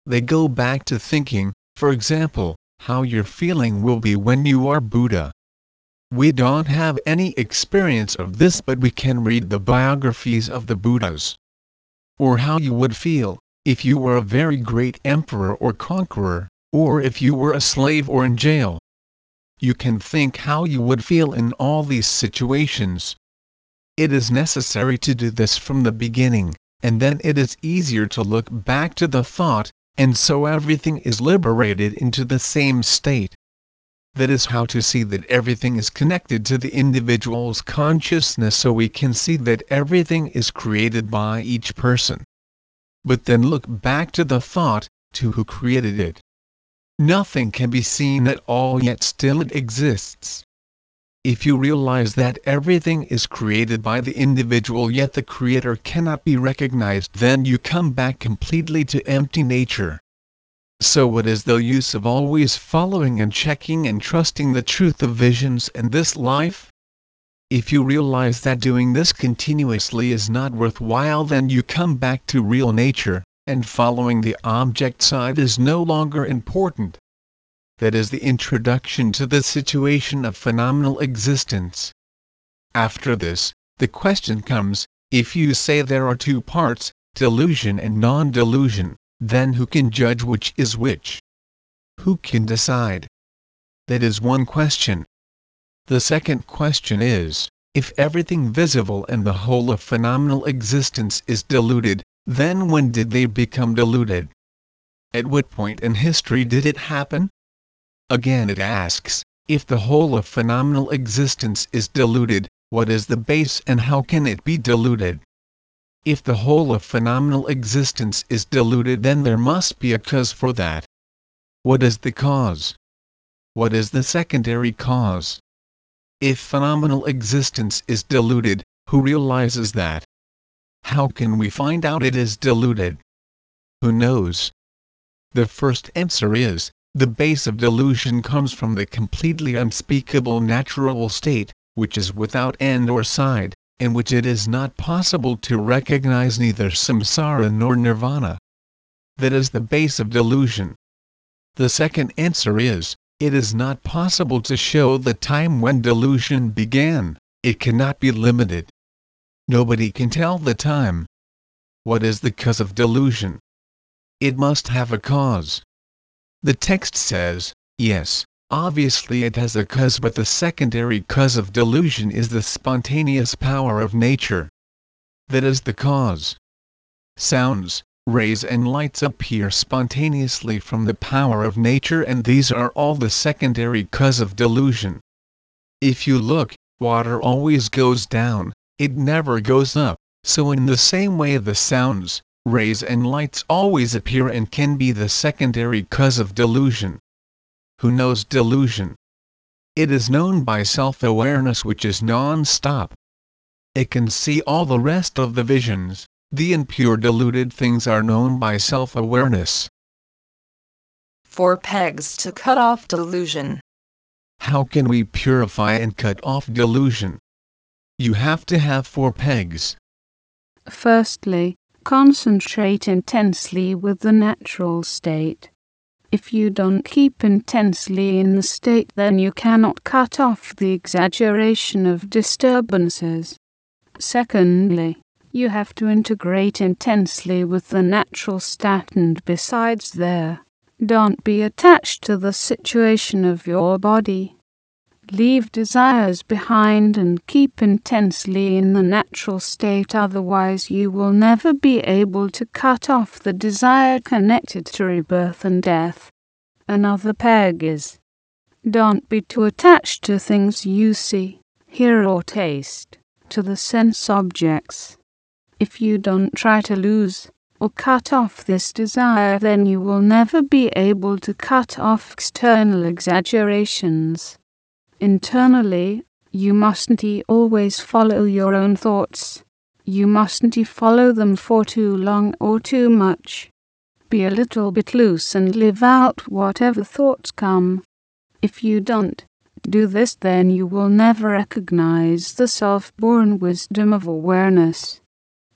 They go back to thinking, for example, how your feeling will be when you are Buddha. We don't have any experience of this but we can read the biographies of the Buddhas. Or how you would feel, if you were a very great emperor or conqueror, or if you were a slave or in jail. You can think how you would feel in all these situations. It is necessary to do this from the beginning, and then it is easier to look back to the thought, and so everything is liberated into the same state. That is how to see that everything is connected to the individual's consciousness so we can see that everything is created by each person but then look back to the thought, to who created it. Nothing can be seen at all yet still it exists. If you realize that everything is created by the individual yet the creator cannot be recognized then you come back completely to empty nature. So what is the use of always following and checking and trusting the truth of visions in this life? If you realize that doing this continuously is not worthwhile then you come back to real nature, and following the object side is no longer important. That is the introduction to the situation of phenomenal existence. After this, the question comes, if you say there are two parts, delusion and non-delusion, then who can judge which is which? Who can decide? That is one question. The second question is, if everything visible and the whole of phenomenal existence is diluted, then when did they become diluted? At what point in history did it happen? Again it asks, if the whole of phenomenal existence is diluted, what is the base and how can it be diluted? If the whole of phenomenal existence is diluted then there must be a cause for that. What is the cause? What is the secondary cause? If phenomenal existence is deluded, who realizes that? How can we find out it is deluded? Who knows? The first answer is, the base of delusion comes from the completely unspeakable natural state, which is without end or side, in which it is not possible to recognize neither samsara nor nirvana. That is the base of delusion. The second answer is, it is not possible to show the time when delusion began, it cannot be limited. Nobody can tell the time. What is the cause of delusion? It must have a cause. The text says, yes, obviously it has a cause but the secondary cause of delusion is the spontaneous power of nature. That is the cause. Sounds, rays and lights appear spontaneously from the power of nature and these are all the secondary cause of delusion. If you look, water always goes down, it never goes up, so in the same way the sounds, rays and lights always appear and can be the secondary cause of delusion. Who knows delusion? It is known by self-awareness which is non-stop. It can see all the rest of the visions, the impure deluded things are known by self-awareness. Four pegs to cut off delusion. How can we purify and cut off delusion? You have to have four pegs. Firstly, concentrate intensely with the natural state. If you don't keep intensely in the state, then you cannot cut off the exaggeration of disturbances. Secondly, you have to integrate intensely with the natural state, and besides, there, don't be attached to the situation of your body. Leave desires behind and keep intensely in the natural state, otherwise, you will never be able to cut off the desire connected to rebirth and death. Another peg is don't be too attached to things you see, hear, or taste, to the sense objects. If you don't try to lose or cut off this desire, then you will never be able to cut off external exaggerations. Internally, you mustn't always follow your own thoughts. You mustn't follow them for too long or too much. Be a little bit loose and live out whatever thoughts come. If you don't do this, then you will never recognize the self born wisdom of awareness.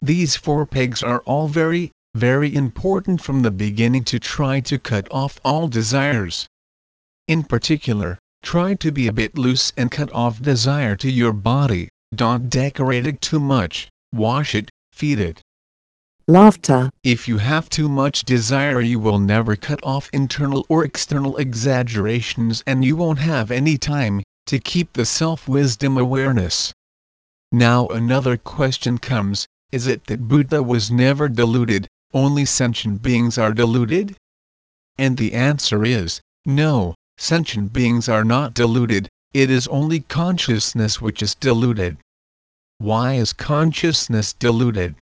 These four pegs are all very, very important from the beginning to try to cut off all desires. In particular, Try to be a bit loose and cut off desire to your body, don't decorate it too much, wash it, feed it. Laughter. If you have too much desire you will never cut off internal or external exaggerations and you won't have any time to keep the self-wisdom awareness. Now another question comes, is it that Buddha was never deluded, only sentient beings are deluded? And the answer is, no, sentient beings are not deluded, it is only consciousness which is deluded. Why is consciousness deluded?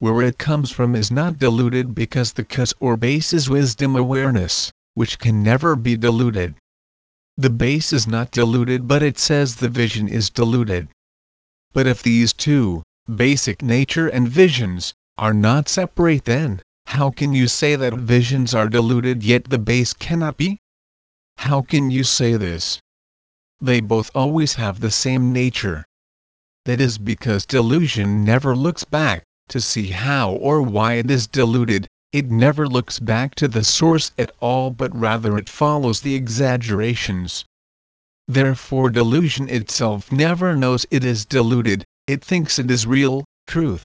Where it comes from is not deluded because the cause or base is wisdom awareness, which can never be deluded. The base is not deluded but it says the vision is deluded. But if these two, basic nature and visions, are not separate then, how can you say that visions are deluded yet the base cannot be? How can you say this? They both always have the same nature. That is because delusion never looks back to see how or why it is deluded, it never looks back to the source at all but rather it follows the exaggerations. Therefore delusion itself never knows it is deluded, it thinks it is real, truth.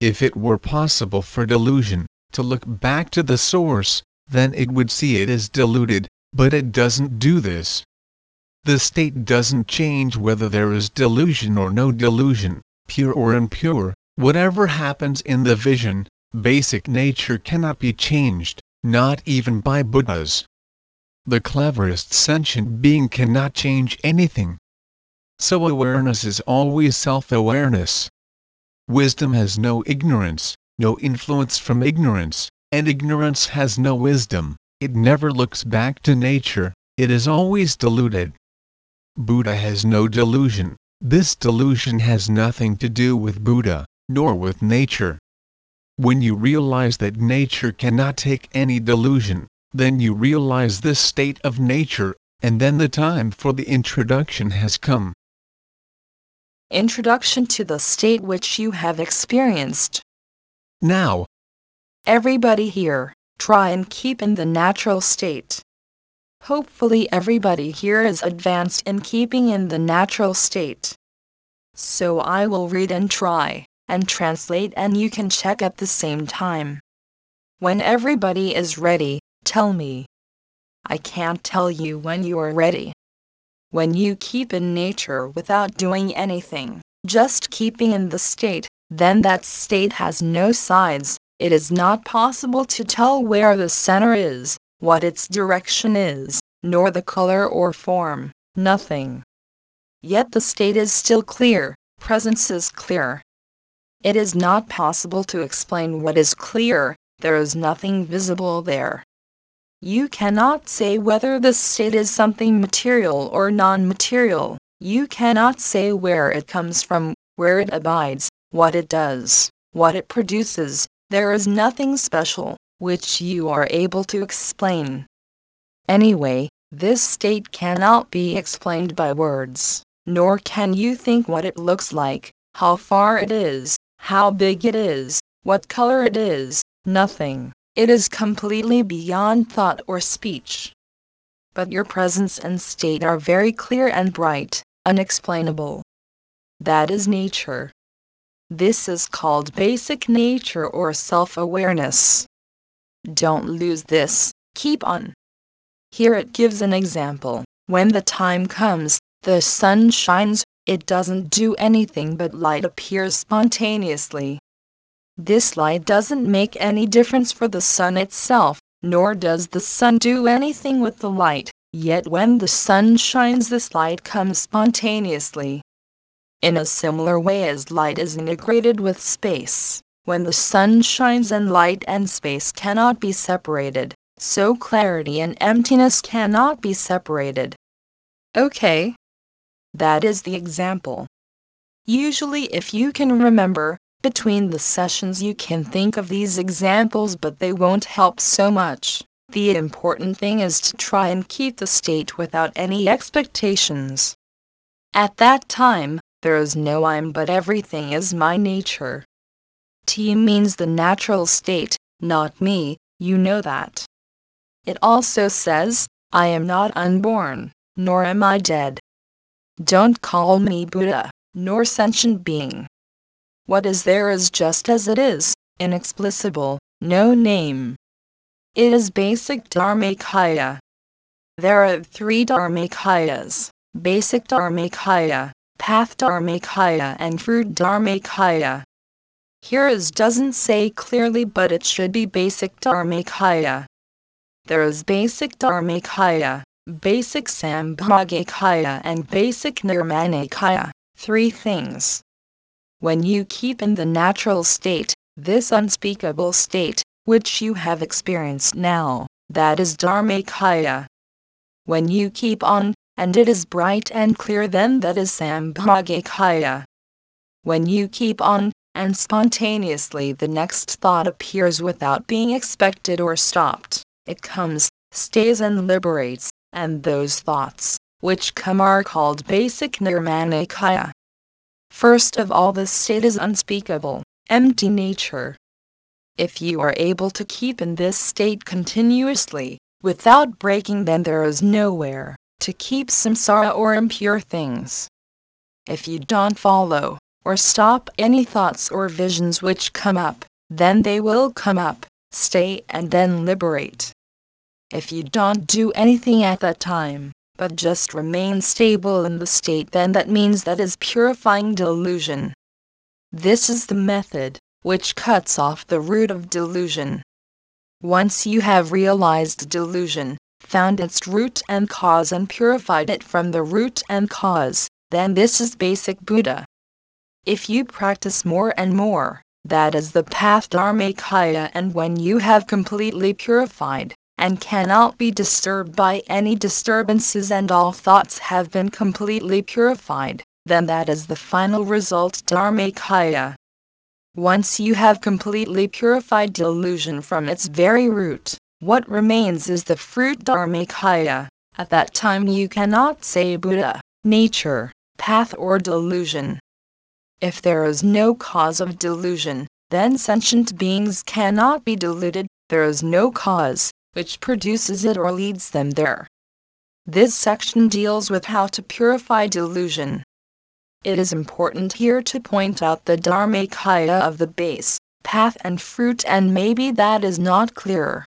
If it were possible for delusion to look back to the source, then it would see it is deluded, but it doesn't do this. The state doesn't change whether there is delusion or no delusion, pure or impure, whatever happens in the vision, basic nature cannot be changed, not even by Buddhas. The cleverest sentient being cannot change anything. So awareness is always self-awareness. Wisdom has no ignorance, no influence from ignorance, and ignorance has no wisdom it never looks back to nature, it is always deluded. Buddha has no delusion, this delusion has nothing to do with Buddha, nor with nature. When you realize that nature cannot take any delusion, then you realize this state of nature, and then the time for the introduction has come. Introduction to the state which you have experienced. Now, everybody here try and keep in the natural state. Hopefully everybody here is advanced in keeping in the natural state. So I will read and try, and translate and you can check at the same time. When everybody is ready, tell me. I can't tell you when you are ready. When you keep in nature without doing anything, just keeping in the state, then that state has no sides, it is not possible to tell where the center is, what its direction is, nor the color or form, nothing. yet the state is still clear, presence is clear. It is not possible to explain what is clear, there is nothing visible there. You cannot say whether the state is something material or non material, you cannot say where it comes from, where it abides, what it does, what it produces, there is nothing special, which you are able to explain. Anyway, this state cannot be explained by words, nor can you think what it looks like, how far it is, how big it is, what color it is, nothing. It is completely beyond thought or speech. But your presence and state are very clear and bright, unexplainable. That is nature. This is called basic nature or self awareness. Don't lose this, keep on. Here it gives an example. When the time comes, the sun shines, it doesn't do anything but light appears spontaneously. This light doesn't make any difference for the sun itself, nor does the sun do anything with the light, yet when the sun shines this light comes spontaneously. In a similar way as light is integrated with space, when the sun shines and light and space cannot be separated, so clarity and emptiness cannot be separated. Okay. That is the example. Usually if you can remember, between the sessions you can think of these examples but they won't help so much. The important thing is to try and keep the state without any expectations. At that time, there is no I'm but everything is my nature. T means the natural state, not me, you know that. It also says, I am not unborn, nor am I dead. Don't call me Buddha, nor sentient being. What is there is just as it is, inexplicable, no name. It is basic Dharmakaya. There are three Dharmakayas basic Dharmakaya, path Dharmakaya, and fruit Dharmakaya. Here is doesn't say clearly, but it should be basic Dharmakaya. There is basic Dharmakaya, basic Sambhogakaya, and basic Nirmanakaya, three things. When you keep in the natural state, this unspeakable state, which you have experienced now, that is Dharmakaya. When you keep on, and it is bright and clear, then that is Sambhogakaya. When you keep on, and spontaneously the next thought appears without being expected or stopped, it comes, stays, and liberates, and those thoughts, which come are called basic Nirmanakaya. First of all, this state is unspeakable, empty nature. If you are able to keep in this state continuously, without breaking, then there is nowhere to keep samsara or impure things. If you don't follow, or stop any thoughts or visions which come up, then they will come up, stay, and then liberate. If you don't do anything at that time, but just remain stable in the state, then that means that is purifying delusion. This is the method which cuts off the root of delusion. Once you have realized delusion, found its root and cause, and purified it from the root and cause, then this is basic Buddha. If you practice more and more, that is the path Dharmakaya, and when you have completely purified, and cannot be disturbed by any disturbances and all thoughts have been completely purified, then that is the final result Dharmakaya. Once you have completely purified delusion from its very root, what remains is the fruit Dharmakaya. At that time you cannot say Buddha, nature, path or delusion. If there is no cause of delusion, then sentient beings cannot be deluded, there is no cause, which produces it or leads them there. This section deals with how to purify delusion. It is important here to point out the Dharmakaya of the base, path, and fruit, and maybe that is not clear.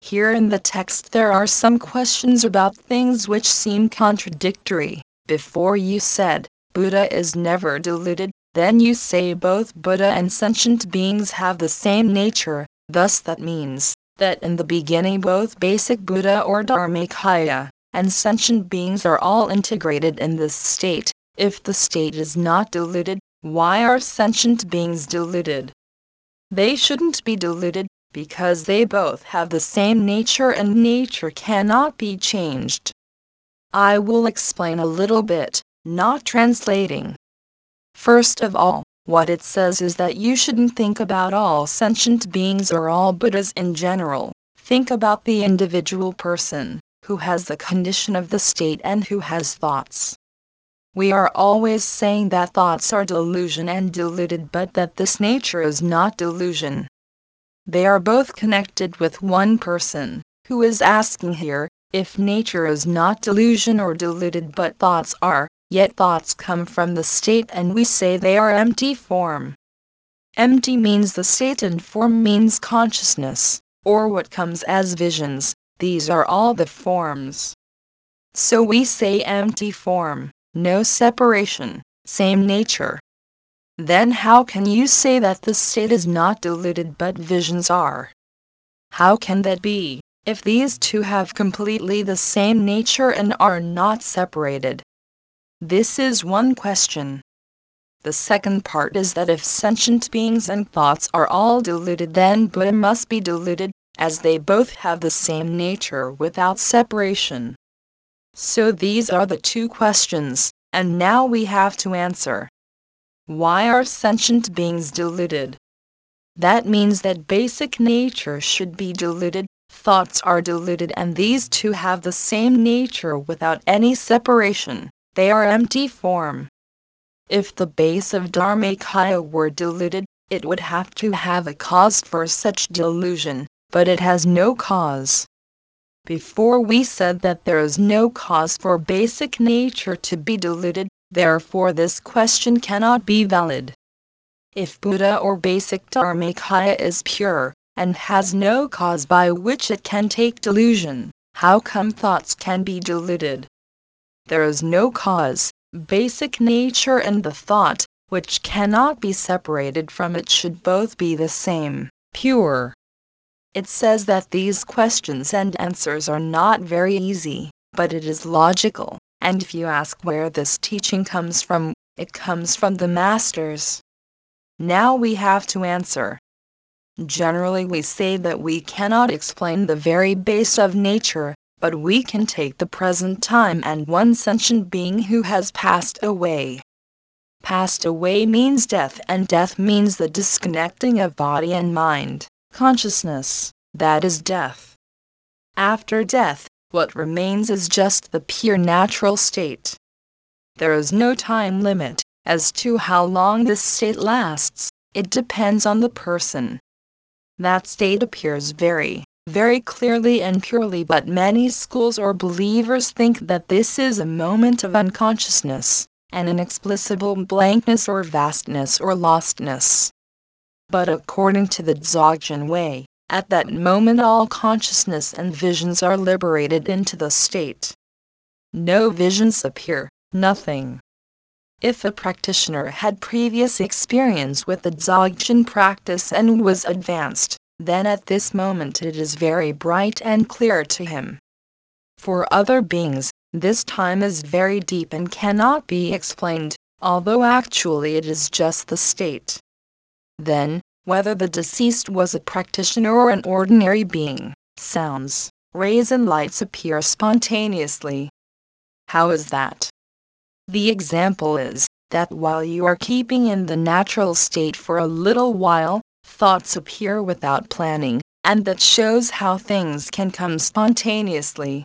Here in the text, there are some questions about things which seem contradictory. Before you said, Buddha is never deluded, then you say both Buddha and sentient beings have the same nature, thus that means that in the beginning both basic Buddha or Dharmakaya and sentient beings are all integrated in this state. If the state is not diluted, why are sentient beings diluted? They shouldn't be diluted, because they both have the same nature and nature cannot be changed. I will explain a little bit, not translating. First of all, what it says is that you shouldn't think about all sentient beings or all Buddhas in general. Think about the individual person, who has the condition of the state and who has thoughts. We are always saying that thoughts are delusion and deluded, but that this nature is not delusion. They are both connected with one person, who is asking here if nature is not delusion or deluded but thoughts are, Yet thoughts come from the state and we say they are empty form. Empty means the state and form means consciousness, or what comes as visions, these are all the forms. So we say empty form, no separation, same nature. Then how can you say that the state is not diluted but visions are? How can that be, if these two have completely the same nature and are not separated? This is one question. The second part is that if sentient beings and thoughts are all diluted, then Buddha must be diluted, as they both have the same nature without separation. So these are the two questions, and now we have to answer. Why are sentient beings diluted? That means that basic nature should be diluted, thoughts are diluted, and these two have the same nature without any separation. They are empty form. If the base of Dharmakaya were diluted, it would have to have a cause for such delusion, but it has no cause. Before we said that there is no cause for basic nature to be diluted, therefore this question cannot be valid. If Buddha or basic Dharmakaya is pure, and has no cause by which it can take delusion, how come thoughts can be diluted? There is no cause, basic nature and the thought, which cannot be separated from it should both be the same, pure. It says that these questions and answers are not very easy, but it is logical, and if you ask where this teaching comes from, it comes from the masters. Now we have to answer. Generally, we say that we cannot explain the very base of nature, but we can take the present time and one sentient being who has passed away. Passed away means death, and death means the disconnecting of body and mind, consciousness, that is death. After death, what remains is just the pure natural state. There is no time limit as to how long this state lasts, it depends on the person. That state appears very, very clearly and purely, but many schools or believers think that this is a moment of unconsciousness, an inexplicable blankness or vastness or lostness. But according to the Dzogchen way, at that moment all consciousness and visions are liberated into the state. No visions appear, nothing. If a practitioner had previous experience with the Dzogchen practice and was advanced, then at this moment it is very bright and clear to him. For other beings, this time is very deep and cannot be explained, although actually it is just the state. Then, whether the deceased was a practitioner or an ordinary being, sounds, rays, and lights appear spontaneously. How is that? The example is that while you are keeping in the natural state for a little while, thoughts appear without planning, and that shows how things can come spontaneously.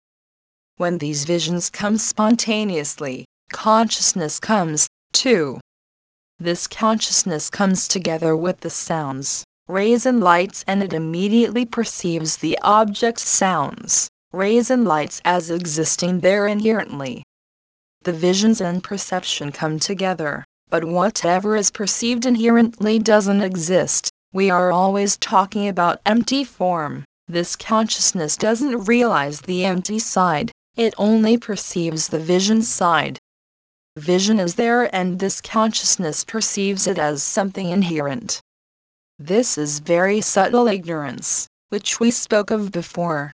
When these visions come spontaneously, consciousness comes, too. This consciousness comes together with the sounds, rays and lights and it immediately perceives the object's sounds, rays and lights as existing there inherently. The visions and perception come together, but whatever is perceived inherently doesn't exist, we are always talking about empty form. This consciousness doesn't realize the empty side, it only perceives the vision side. Vision is there and this consciousness perceives it as something inherent. This is very subtle ignorance, which we spoke of before.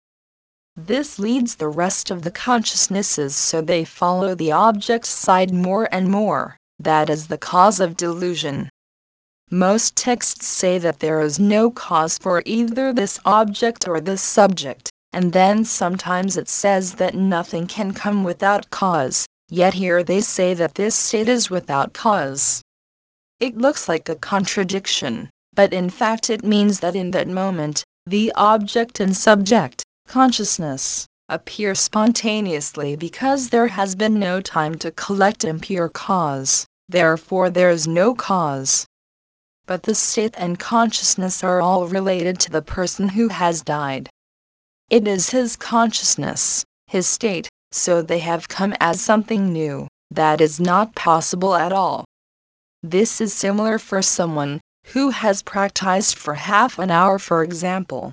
This leads the rest of the consciousnesses so they follow the object side more and more, that is the cause of delusion. Most texts say that there is no cause for either this object or this subject, and then sometimes it says that nothing can come without cause, yet here they say that this state is without cause. It looks like a contradiction, but in fact it means that in that moment, the object and subject, consciousness, appear spontaneously because there has been no time to collect impure cause, therefore there is no cause. But the state and consciousness are all related to the person who has died. It is his consciousness, his state, so they have come as something new, that is not possible at all. This is similar for someone who has practiced for half an hour, for example.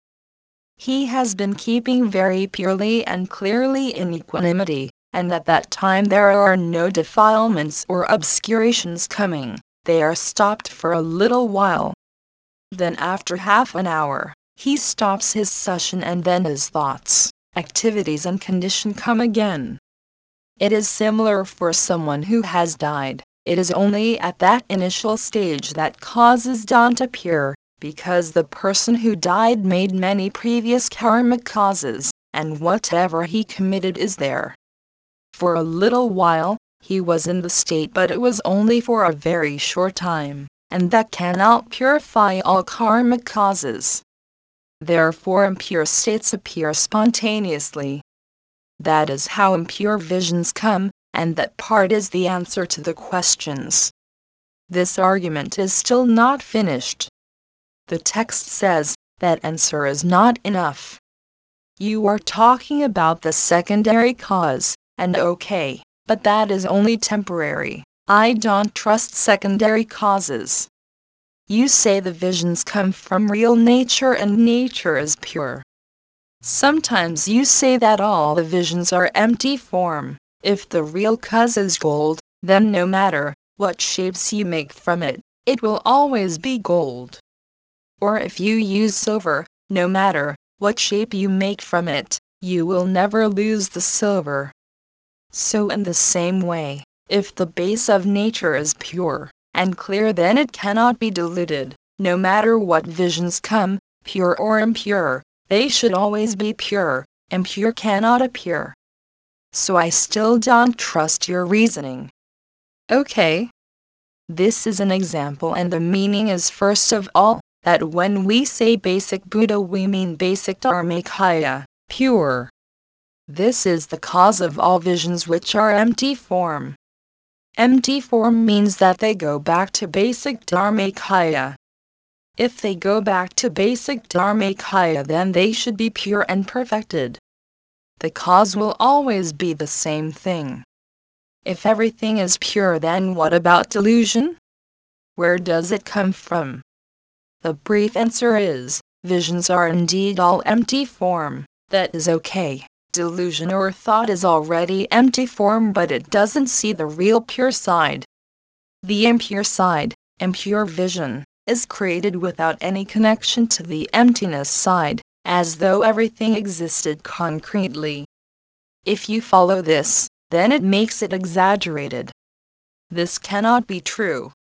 He has been keeping very purely and clearly in equanimity, and at that time there are no defilements or obscurations coming, they are stopped for a little while. Then, after half an hour, he stops his session and then his thoughts, activities, and condition come again. It is similar for someone who has died. It is only at that initial stage that causes don't appear, because the person who died made many previous karmic causes, and whatever he committed is there. For a little while, he was in the state, but it was only for a very short time, and that cannot purify all karmic causes. Therefore, impure states appear spontaneously. That is how impure visions come, and that part is the answer to the questions. This argument is still not finished. The text says that answer is not enough. You are talking about the secondary cause, and okay, but that is only temporary. I don't trust secondary causes. You say the visions come from real nature and nature is pure. Sometimes you say that all the visions are empty form. If the real cause is gold, then no matter what shapes you make from it, it will always be gold. Or if you use silver, no matter what shape you make from it, you will never lose the silver. So, in the same way, if the base of nature is pure and clear, then it cannot be diluted, no matter what visions come, pure or impure, they should always be pure, impure cannot appear so I still don't trust your reasoning. Okay. This is an example, and the meaning is first of all that when we say basic Buddha, we mean basic Dharmakaya, pure. This is the cause of all visions which are empty form. Empty form means that they go back to basic Dharmakaya. If they go back to basic Dharmakaya, then they should be pure and perfected the cause will always be the same thing. If everything is pure, then what about delusion? Where does it come from? The brief answer is visions are indeed all empty form, that is okay. Delusion or thought is already empty form, but it doesn't see the real pure side. The impure side, impure vision, is created without any connection to the emptiness side as though everything existed concretely. If you follow this, then it makes it exaggerated. This cannot be true.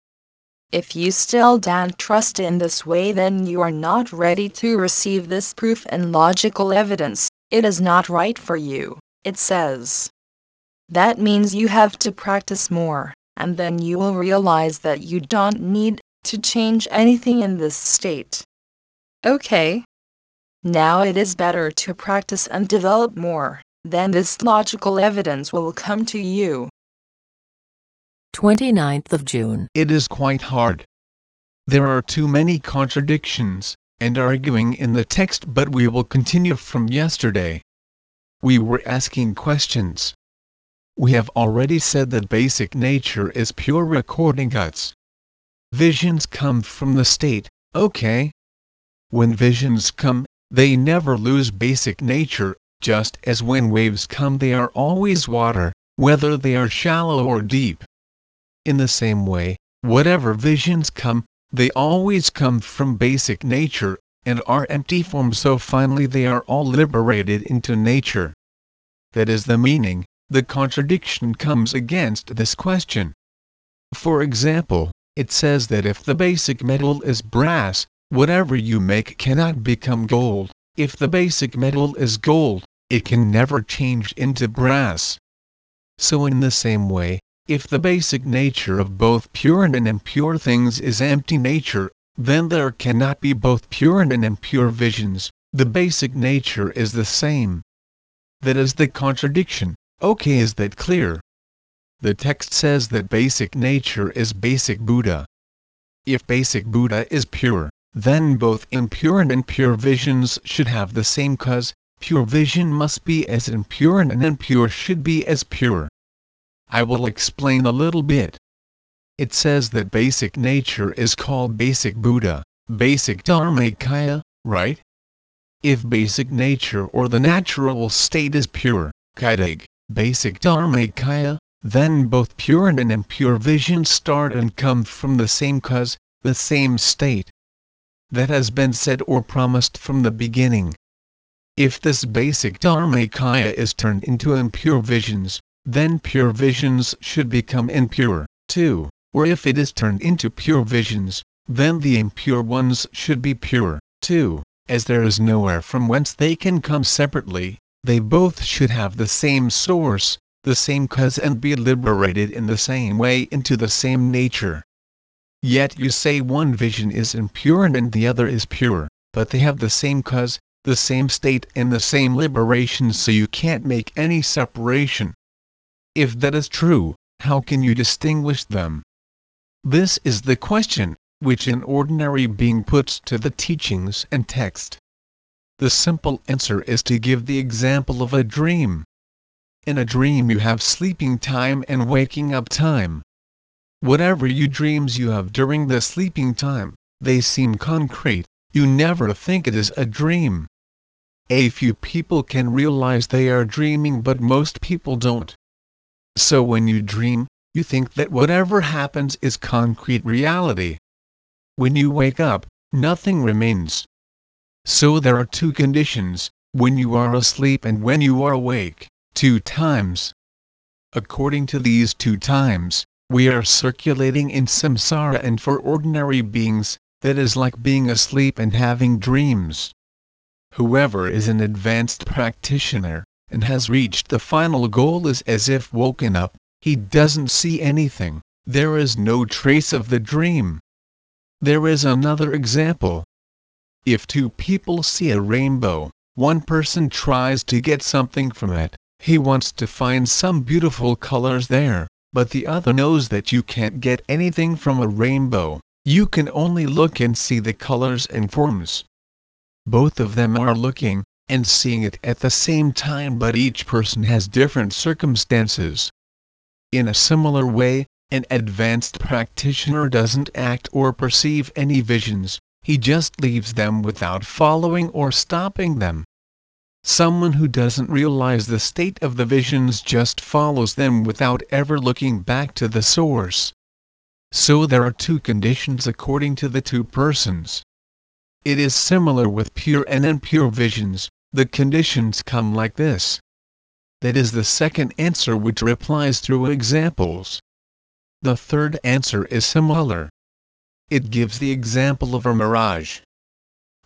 If you still don't trust in this way, then you are not ready to receive this proof and logical evidence. It is not right for you, it says. That means you have to practice more, and then you will realize that you don't need to change anything in this state. Okay, now it is better to practice and develop more, then this logical evidence will come to you. 29th of June. It is quite hard. There are too many contradictions and arguing in the text, but we will continue from yesterday. We were asking questions. We have already said that basic nature is pure recording guts. Visions come from the state, okay? When visions come, they never lose basic nature, just as when waves come they are always water, whether they are shallow or deep. In the same way, whatever visions come, they always come from basic nature, and are empty forms so finally they are all liberated into nature. That is the meaning, the contradiction comes against this question. For example, it says that if the basic metal is brass, whatever you make cannot become gold. If the basic metal is gold, it can never change into brass. So in the same way, if the basic nature of both pure and impure things is empty nature, then there cannot be both pure and impure visions, the basic nature is the same. That is the contradiction. Okay, is that clear? The text says that basic nature is basic Buddha. If basic Buddha is pure, then both impure and impure visions should have the same cause, pure vision must be as impure and impure should be as pure. I will explain a little bit. It says that basic nature is called basic Buddha, basic Dharmakaya, right? If basic nature or the natural state is pure, Kadag, basic Dharmakaya, then both pure and impure visions start and come from the same cause, the same state. That has been said or promised from the beginning. If this basic Dharmakaya is turned into impure visions, then pure visions should become impure, too, or if it is turned into pure visions, then the impure ones should be pure, too, as there is nowhere from whence they can come separately, they both should have the same source, the same cause and be liberated in the same way into the same nature. Yet you say one vision is impure and the other is pure, but they have the same cause, the same state and the same liberation so you can't make any separation. If that is true, how can you distinguish them? This is the question, which an ordinary being puts to the teachings and text. The simple answer is to give the example of a dream. In a dream you have sleeping time and waking up time. Whatever you dreams you have during the sleeping time, they seem concrete, you never think it is a dream. A few people can realize they are dreaming but most people don't. So when you dream, you think that whatever happens is concrete reality. When you wake up, nothing remains. So there are two conditions, when you are asleep and when you are awake, two times. According to these two times, we are circulating in samsara and for ordinary beings, that is like being asleep and having dreams. Whoever is an advanced practitioner, and has reached the final goal is as if woken up, he doesn't see anything, there is no trace of the dream. There is another example. If two people see a rainbow, one person tries to get something from it, he wants to find some beautiful colors there, but the other knows that you can't get anything from a rainbow, you can only look and see the colors and forms. Both of them are looking, and seeing it at the same time but each person has different circumstances. In a similar way, an advanced practitioner doesn't act or perceive any visions, he just leaves them without following or stopping them. Someone who doesn't realize the state of the visions just follows them without ever looking back to the source. So there are two conditions according to the two persons. It is similar with pure and impure visions, the conditions come like this. That is the second answer which replies through examples. The third answer is similar. It gives the example of a mirage.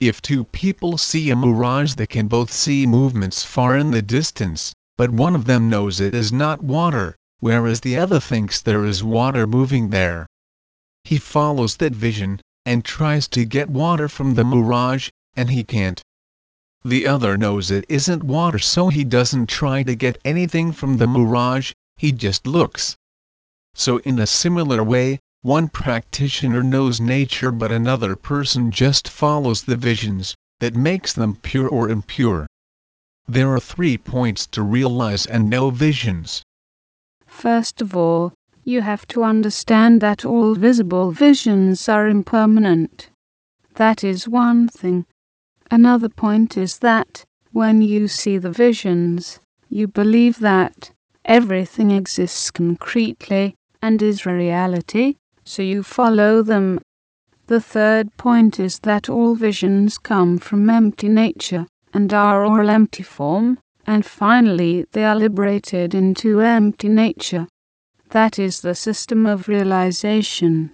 If two people see a mirage they can both see movements far in the distance, but one of them knows it is not water, whereas the other thinks there is water moving there. He follows that vision, and tries to get water from the mirage, and he can't. The other knows it isn't water so he doesn't try to get anything from the mirage, he just looks. So in a similar way, one practitioner knows nature but another person just follows the visions, that makes them pure or impure. There are three points to realize and know visions. First of all, you have to understand that all visible visions are impermanent. That is one thing. Another point is that, when you see the visions, you believe that everything exists concretely and is reality, so you follow them. The third point is that all visions come from empty nature and are all empty form, and finally they are liberated into empty nature. That is the system of realization.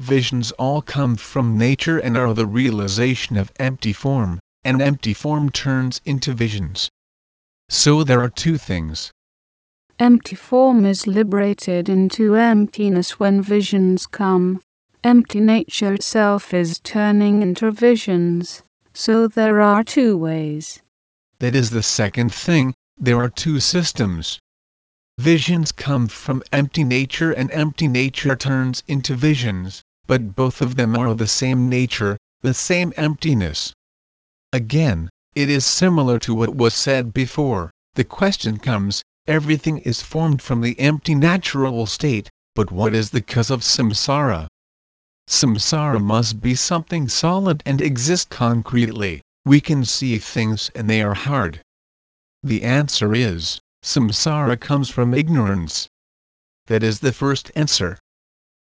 Visions all come from nature and are the realization of empty form, and empty form turns into visions. So there are two things. Empty form is liberated into emptiness when visions come. Empty nature itself is turning into visions. So there are two ways. That is the second thing, there are two systems. Visions come from empty nature and empty nature turns into visions, but both of them are the same nature, the same emptiness. Again, it is similar to what was said before. The question comes everything is formed from the empty natural state, but what is the cause of samsara? Samsara must be something solid and exist concretely. We can see things and they are hard. The answer is samsara comes from ignorance. That is the first answer.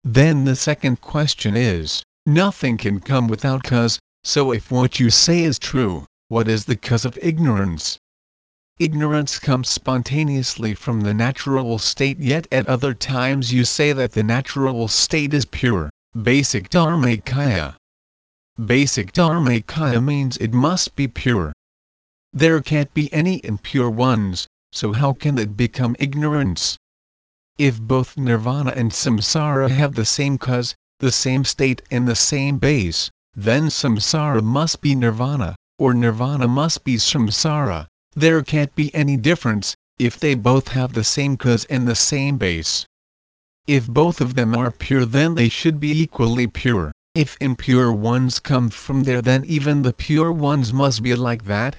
Then the second question is nothing can come without cause, so if what you say is true, what is the cause of ignorance? Ignorance comes spontaneously from the natural state, yet at other times you say that the natural state is pure, basic dharmakaya. Basic dharmakaya means it must be pure. There can't be any impure ones, so how can it become ignorance? If both nirvana and samsara have the same cause, the same state and the same base, then samsara must be nirvana, or nirvana must be samsara. There can't be any difference, if they both have the same cause and the same base. If both of them are pure then they should be equally pure. If impure ones come from there then even the pure ones must be like that.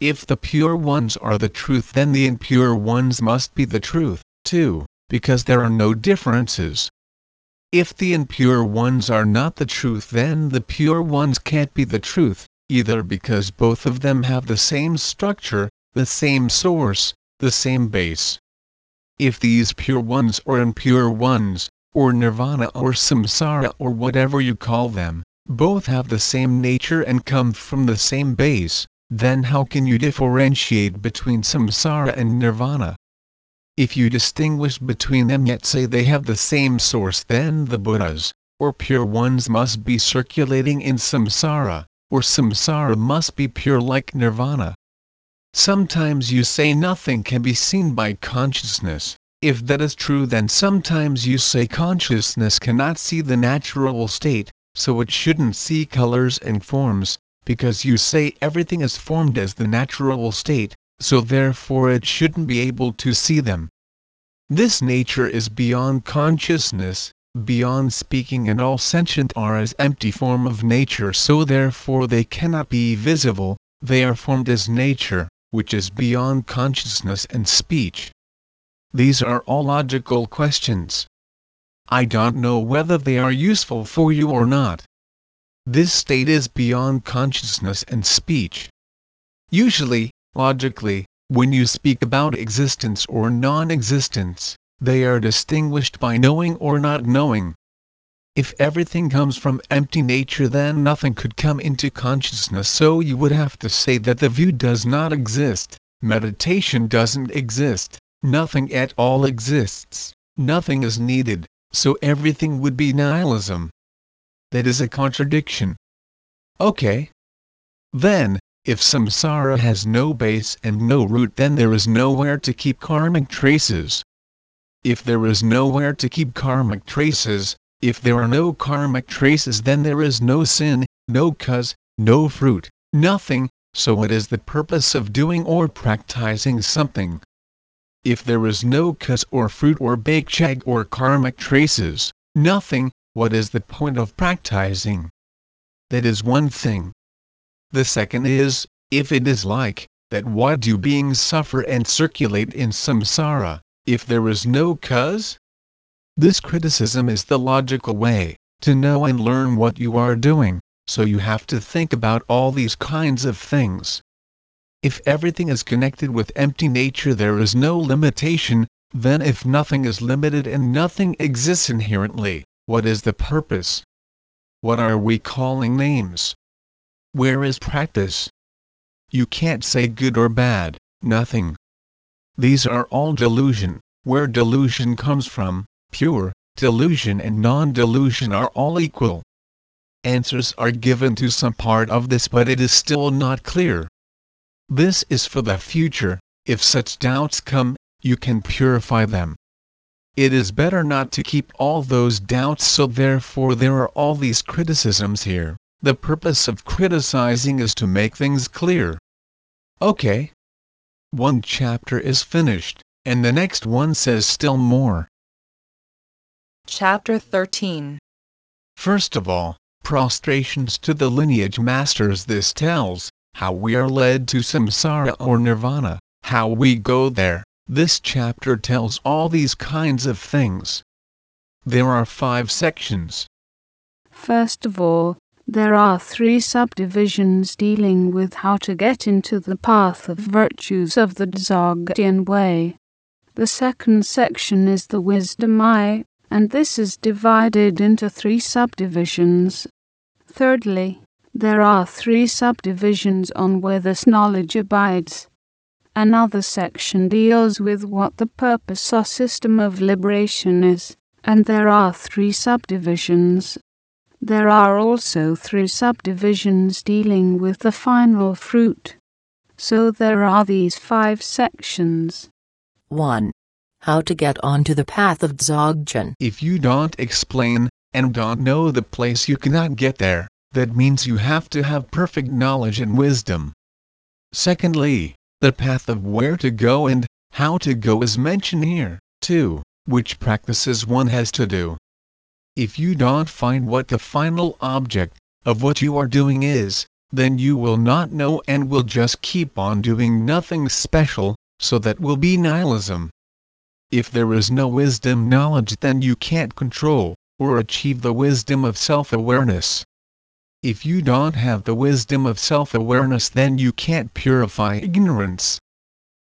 If the pure ones are the truth then the impure ones must be the truth, too, because there are no differences. If the impure ones are not the truth then the pure ones can't be the truth, either because both of them have the same structure, the same source, the same base. If these pure ones or impure ones, or nirvana or samsara or whatever you call them, both have the same nature and come from the same base, then how can you differentiate between samsara and nirvana? If you distinguish between them yet say they have the same source then the Buddhas, or pure ones must be circulating in samsara, or samsara must be pure like nirvana. Sometimes you say nothing can be seen by consciousness. If that is true then sometimes you say consciousness cannot see the natural state, so it shouldn't see colors and forms, because you say everything is formed as the natural state, so therefore it shouldn't be able to see them. This nature is beyond consciousness, beyond speaking and all sentient are as empty form of nature so therefore they cannot be visible, they are formed as nature, which is beyond consciousness and speech. These are all logical questions. I don't know whether they are useful for you or not. This state is beyond consciousness and speech. Usually, logically, when you speak about existence or non existence, they are distinguished by knowing or not knowing. If everything comes from empty nature, then nothing could come into consciousness, so you would have to say that the view does not exist, meditation doesn't exist, nothing at all exists, nothing is needed, so everything would be nihilism. That is a contradiction. Okay. Then, if samsara has no base and no root, then there is nowhere to keep karmic traces. If there is nowhere to keep karmic traces, if there are no karmic traces, then there is no sin, no cause, no fruit, nothing, so what is the purpose of doing or practicing something? If there is no cause or fruit or bakchag or karmic traces, nothing, what is the point of practicing? That is one thing. The second is, if it is like, that why do beings suffer and circulate in samsara, if there is no cause? This criticism is the logical way to know and learn what you are doing, so you have to think about all these kinds of things. If everything is connected with empty nature, there is no limitation, then if nothing is limited and nothing exists inherently, what is the purpose? what are we calling names? Where is practice? You can't say good or bad, nothing. These are all delusion, where delusion comes from, pure, delusion and non-delusion are all equal. Answers are given to some part of this but it is still not clear. This is for the future, if such doubts come, you can purify them. It is better not to keep all those doubts so therefore there are all these criticisms here. The purpose of criticizing is to make things clear. Okay. One chapter is finished, and the next one says still more. Chapter 13 First of all, prostrations to the lineage masters this tells, how we are led to samsara or nirvana, how we go there. This chapter tells all these kinds of things. There are five sections. First of all, there are three subdivisions dealing with how to get into the path of virtues of the Dzogchen way. The second section is the wisdom eye, and this is divided into three subdivisions. Thirdly, there are three subdivisions on where this knowledge abides. Another section deals with what the purpose or system of liberation is, and there are three subdivisions. There are also three subdivisions dealing with the final fruit. So there are these five sections. 1. How to get onto the path of Dzogchen. If you don't explain, and don't know the place you cannot get there, that means you have to have perfect knowledge and wisdom. Secondly, the path of where to go and how to go is mentioned here, too, which practices one has to do. If you don't find what the final object of what you are doing is, then you will not know and will just keep on doing nothing special, so that will be nihilism. If there is no wisdom knowledge then you can't control, or achieve the wisdom of self-awareness. If you don't have the wisdom of self-awareness then you can't purify ignorance.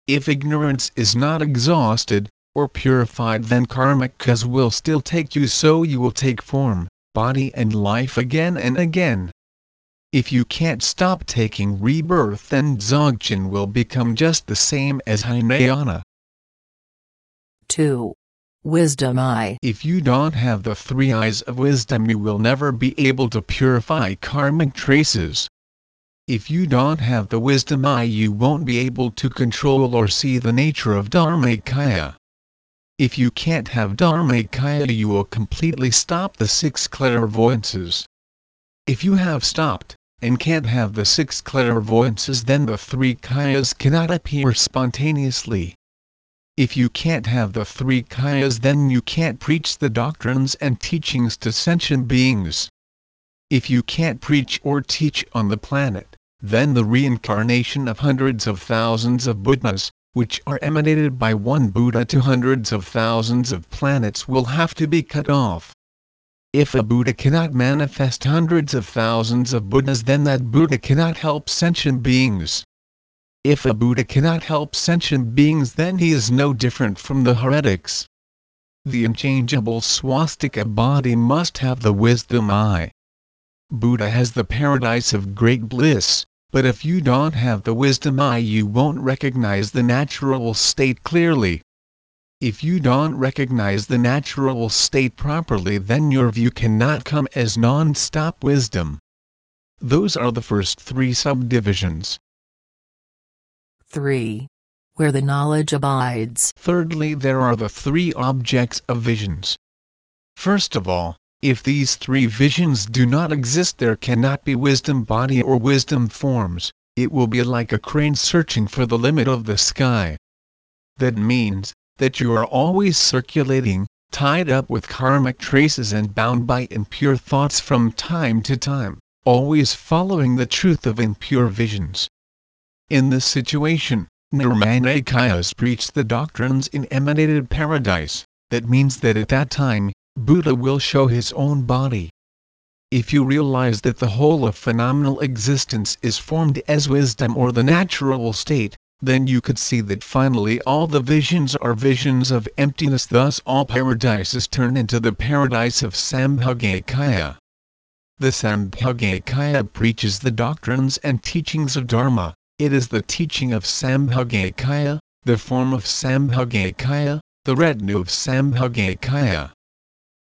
If ignorance is not exhausted, or purified then karmic cause will still take you so you will take form, body and life again and again. If you can't stop taking rebirth then Dzogchen will become just the same as Hinayana. 2. Wisdom Eye. If you don't have the three eyes of wisdom you will never be able to purify karmic traces. If you don't have the wisdom eye you won't be able to control or see the nature of Dharmakaya. If you can't have Dharmakaya you will completely stop the six clairvoyances. If you have stopped, and can't have the six clairvoyances then the three kayas cannot appear spontaneously. If you can't have the three kayas then you can't preach the doctrines and teachings to sentient beings. If you can't preach or teach on the planet, then the reincarnation of hundreds of thousands of Buddhas, which are emanated by one Buddha to hundreds of thousands of planets will have to be cut off. If a Buddha cannot manifest hundreds of thousands of Buddhas then that Buddha cannot help sentient beings. If a Buddha cannot help sentient beings then he is no different from the heretics. The unchangeable swastika body must have the wisdom eye. Buddha has the paradise of great bliss, but if you don't have the wisdom eye you won't recognize the natural state clearly. If you don't recognize the natural state properly then your view cannot come as non-stop wisdom. Those are the first three subdivisions. 3. Where the knowledge abides. Thirdly there are the three objects of visions. First of all, if these three visions do not exist there cannot be wisdom body or wisdom forms, it will be like a crane searching for the limit of the sky. That means, that you are always circulating, tied up with karmic traces and bound by impure thoughts from time to time, always following the truth of impure visions. In this situation, Nirmanakayas preach the doctrines in emanated paradise, that means that at that time, Buddha will show his own body. If you realize that the whole of phenomenal existence is formed as wisdom or the natural state, then you could see that finally all the visions are visions of emptiness thus all paradises turn into the paradise of Sambhogakaya. The Sambhogakaya preaches the doctrines and teachings of Dharma. It is the teaching of Sambhogakaya, the form of Sambhogakaya, the retinue of Sambhogakaya.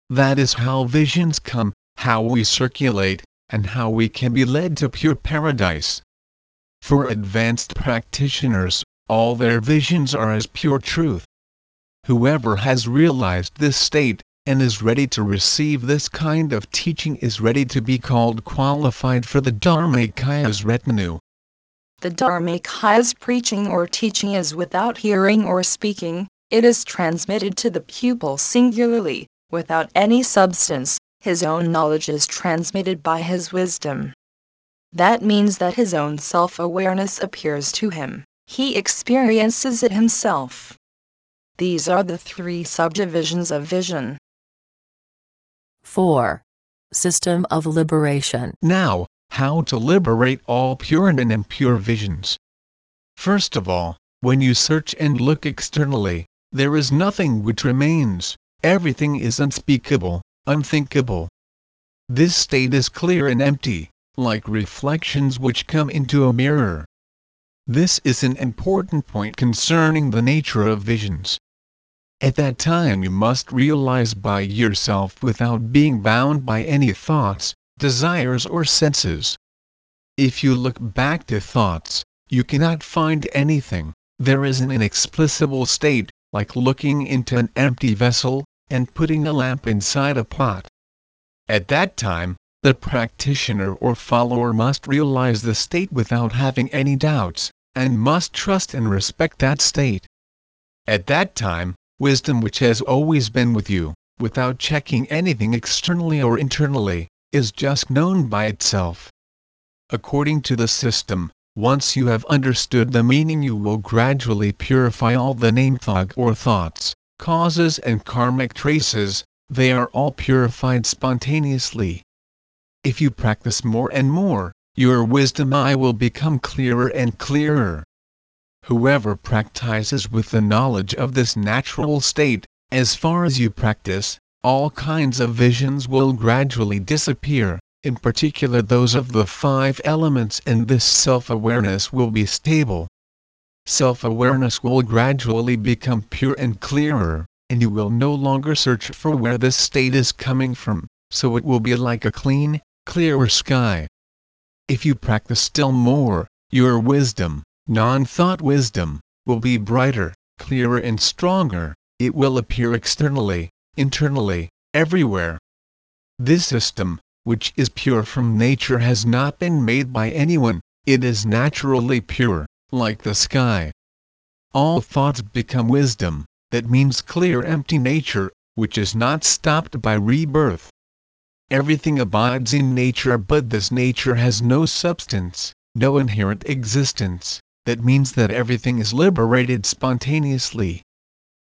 That is how visions come, how we circulate, and how we can be led to pure paradise. For advanced practitioners, all their visions are as pure truth. Whoever has realized this state, and is ready to receive this kind of teaching is ready to be called qualified for the Dharmakaya's retinue. The Dharmakaya's preaching or teaching is without hearing or speaking, it is transmitted to the pupil singularly, without any substance, his own knowledge is transmitted by his wisdom. That means that his own self awareness appears to him, he experiences it himself. These are the three subdivisions of vision. 4. System of Liberation. Now, how to liberate all pure and impure visions. First of all, when you search and look externally, there is nothing which remains, everything is unspeakable, unthinkable. This state is clear and empty, like reflections which come into a mirror. This is an important point concerning the nature of visions. At that time you must realize by yourself without being bound by any thoughts, desires or senses. If you look back to thoughts, you cannot find anything, there is an inexplicable state, like looking into an empty vessel, and putting a lamp inside a pot. At that time, the practitioner or follower must realize the state without having any doubts, and must trust and respect that state. At that time, wisdom which has always been with you, without checking anything externally or internally, is just known by itself. According to the system, once you have understood the meaning you will gradually purify all the namtog or thoughts, causes and karmic traces, they are all purified spontaneously. If you practice more and more, your wisdom eye will become clearer and clearer. Whoever practices with the knowledge of this natural state, as far as you practice, all kinds of visions will gradually disappear, in particular those of the five elements and this self-awareness will be stable. Self-awareness will gradually become pure and clearer, and you will no longer search for where this state is coming from, so it will be like a clean, clearer sky. If you practice still more, your wisdom, non-thought wisdom, will be brighter, clearer and stronger, it will appear externally, internally, everywhere. This system, which is pure from nature has not been made by anyone, it is naturally pure, like the sky. All thoughts become wisdom, that means clear empty nature, which is not stopped by rebirth. Everything abides in nature but this nature has no substance, no inherent existence, that means that everything is liberated spontaneously.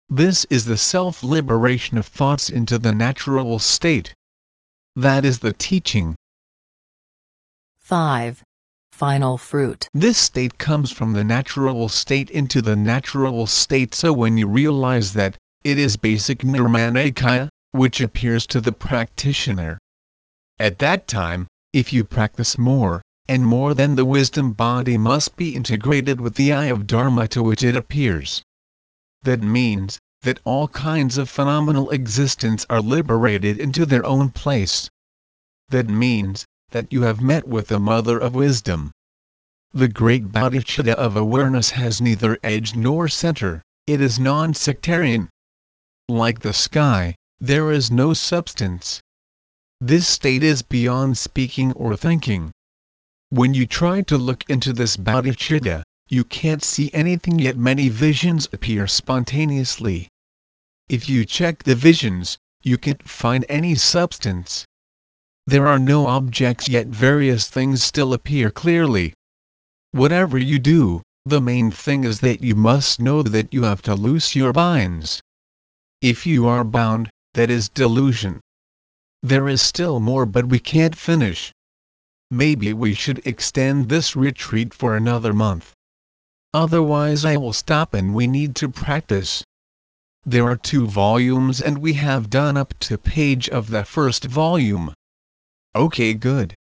This is the self-liberation of thoughts into the natural state. That is the teaching. 5. Final fruit. This state comes from the natural state into the natural state so when you realize that, it is basic nirmanakaya, which appears to the practitioner. At that time, if you practice more, and more then the wisdom body must be integrated with the eye of Dharma to which it appears. That means, that all kinds of phenomenal existence are liberated into their own place. That means, that you have met with the Mother of Wisdom. The great bodhicitta of awareness has neither edge nor center, it is non-sectarian. Like the sky, there is no substance. This state is beyond speaking or thinking. When you try to look into this bodhicitta, you can't see anything yet many visions appear spontaneously. If you check the visions, you can't find any substance. There are no objects yet various things still appear clearly. Whatever you do, the main thing is that you must know that you have to loose your binds. If you are bound, that is delusion. There is still more but we can't finish. Maybe we should extend this retreat for another month. Otherwise I will stop and we need to practice. There are two volumes and we have done up to page of the first volume. Okay good.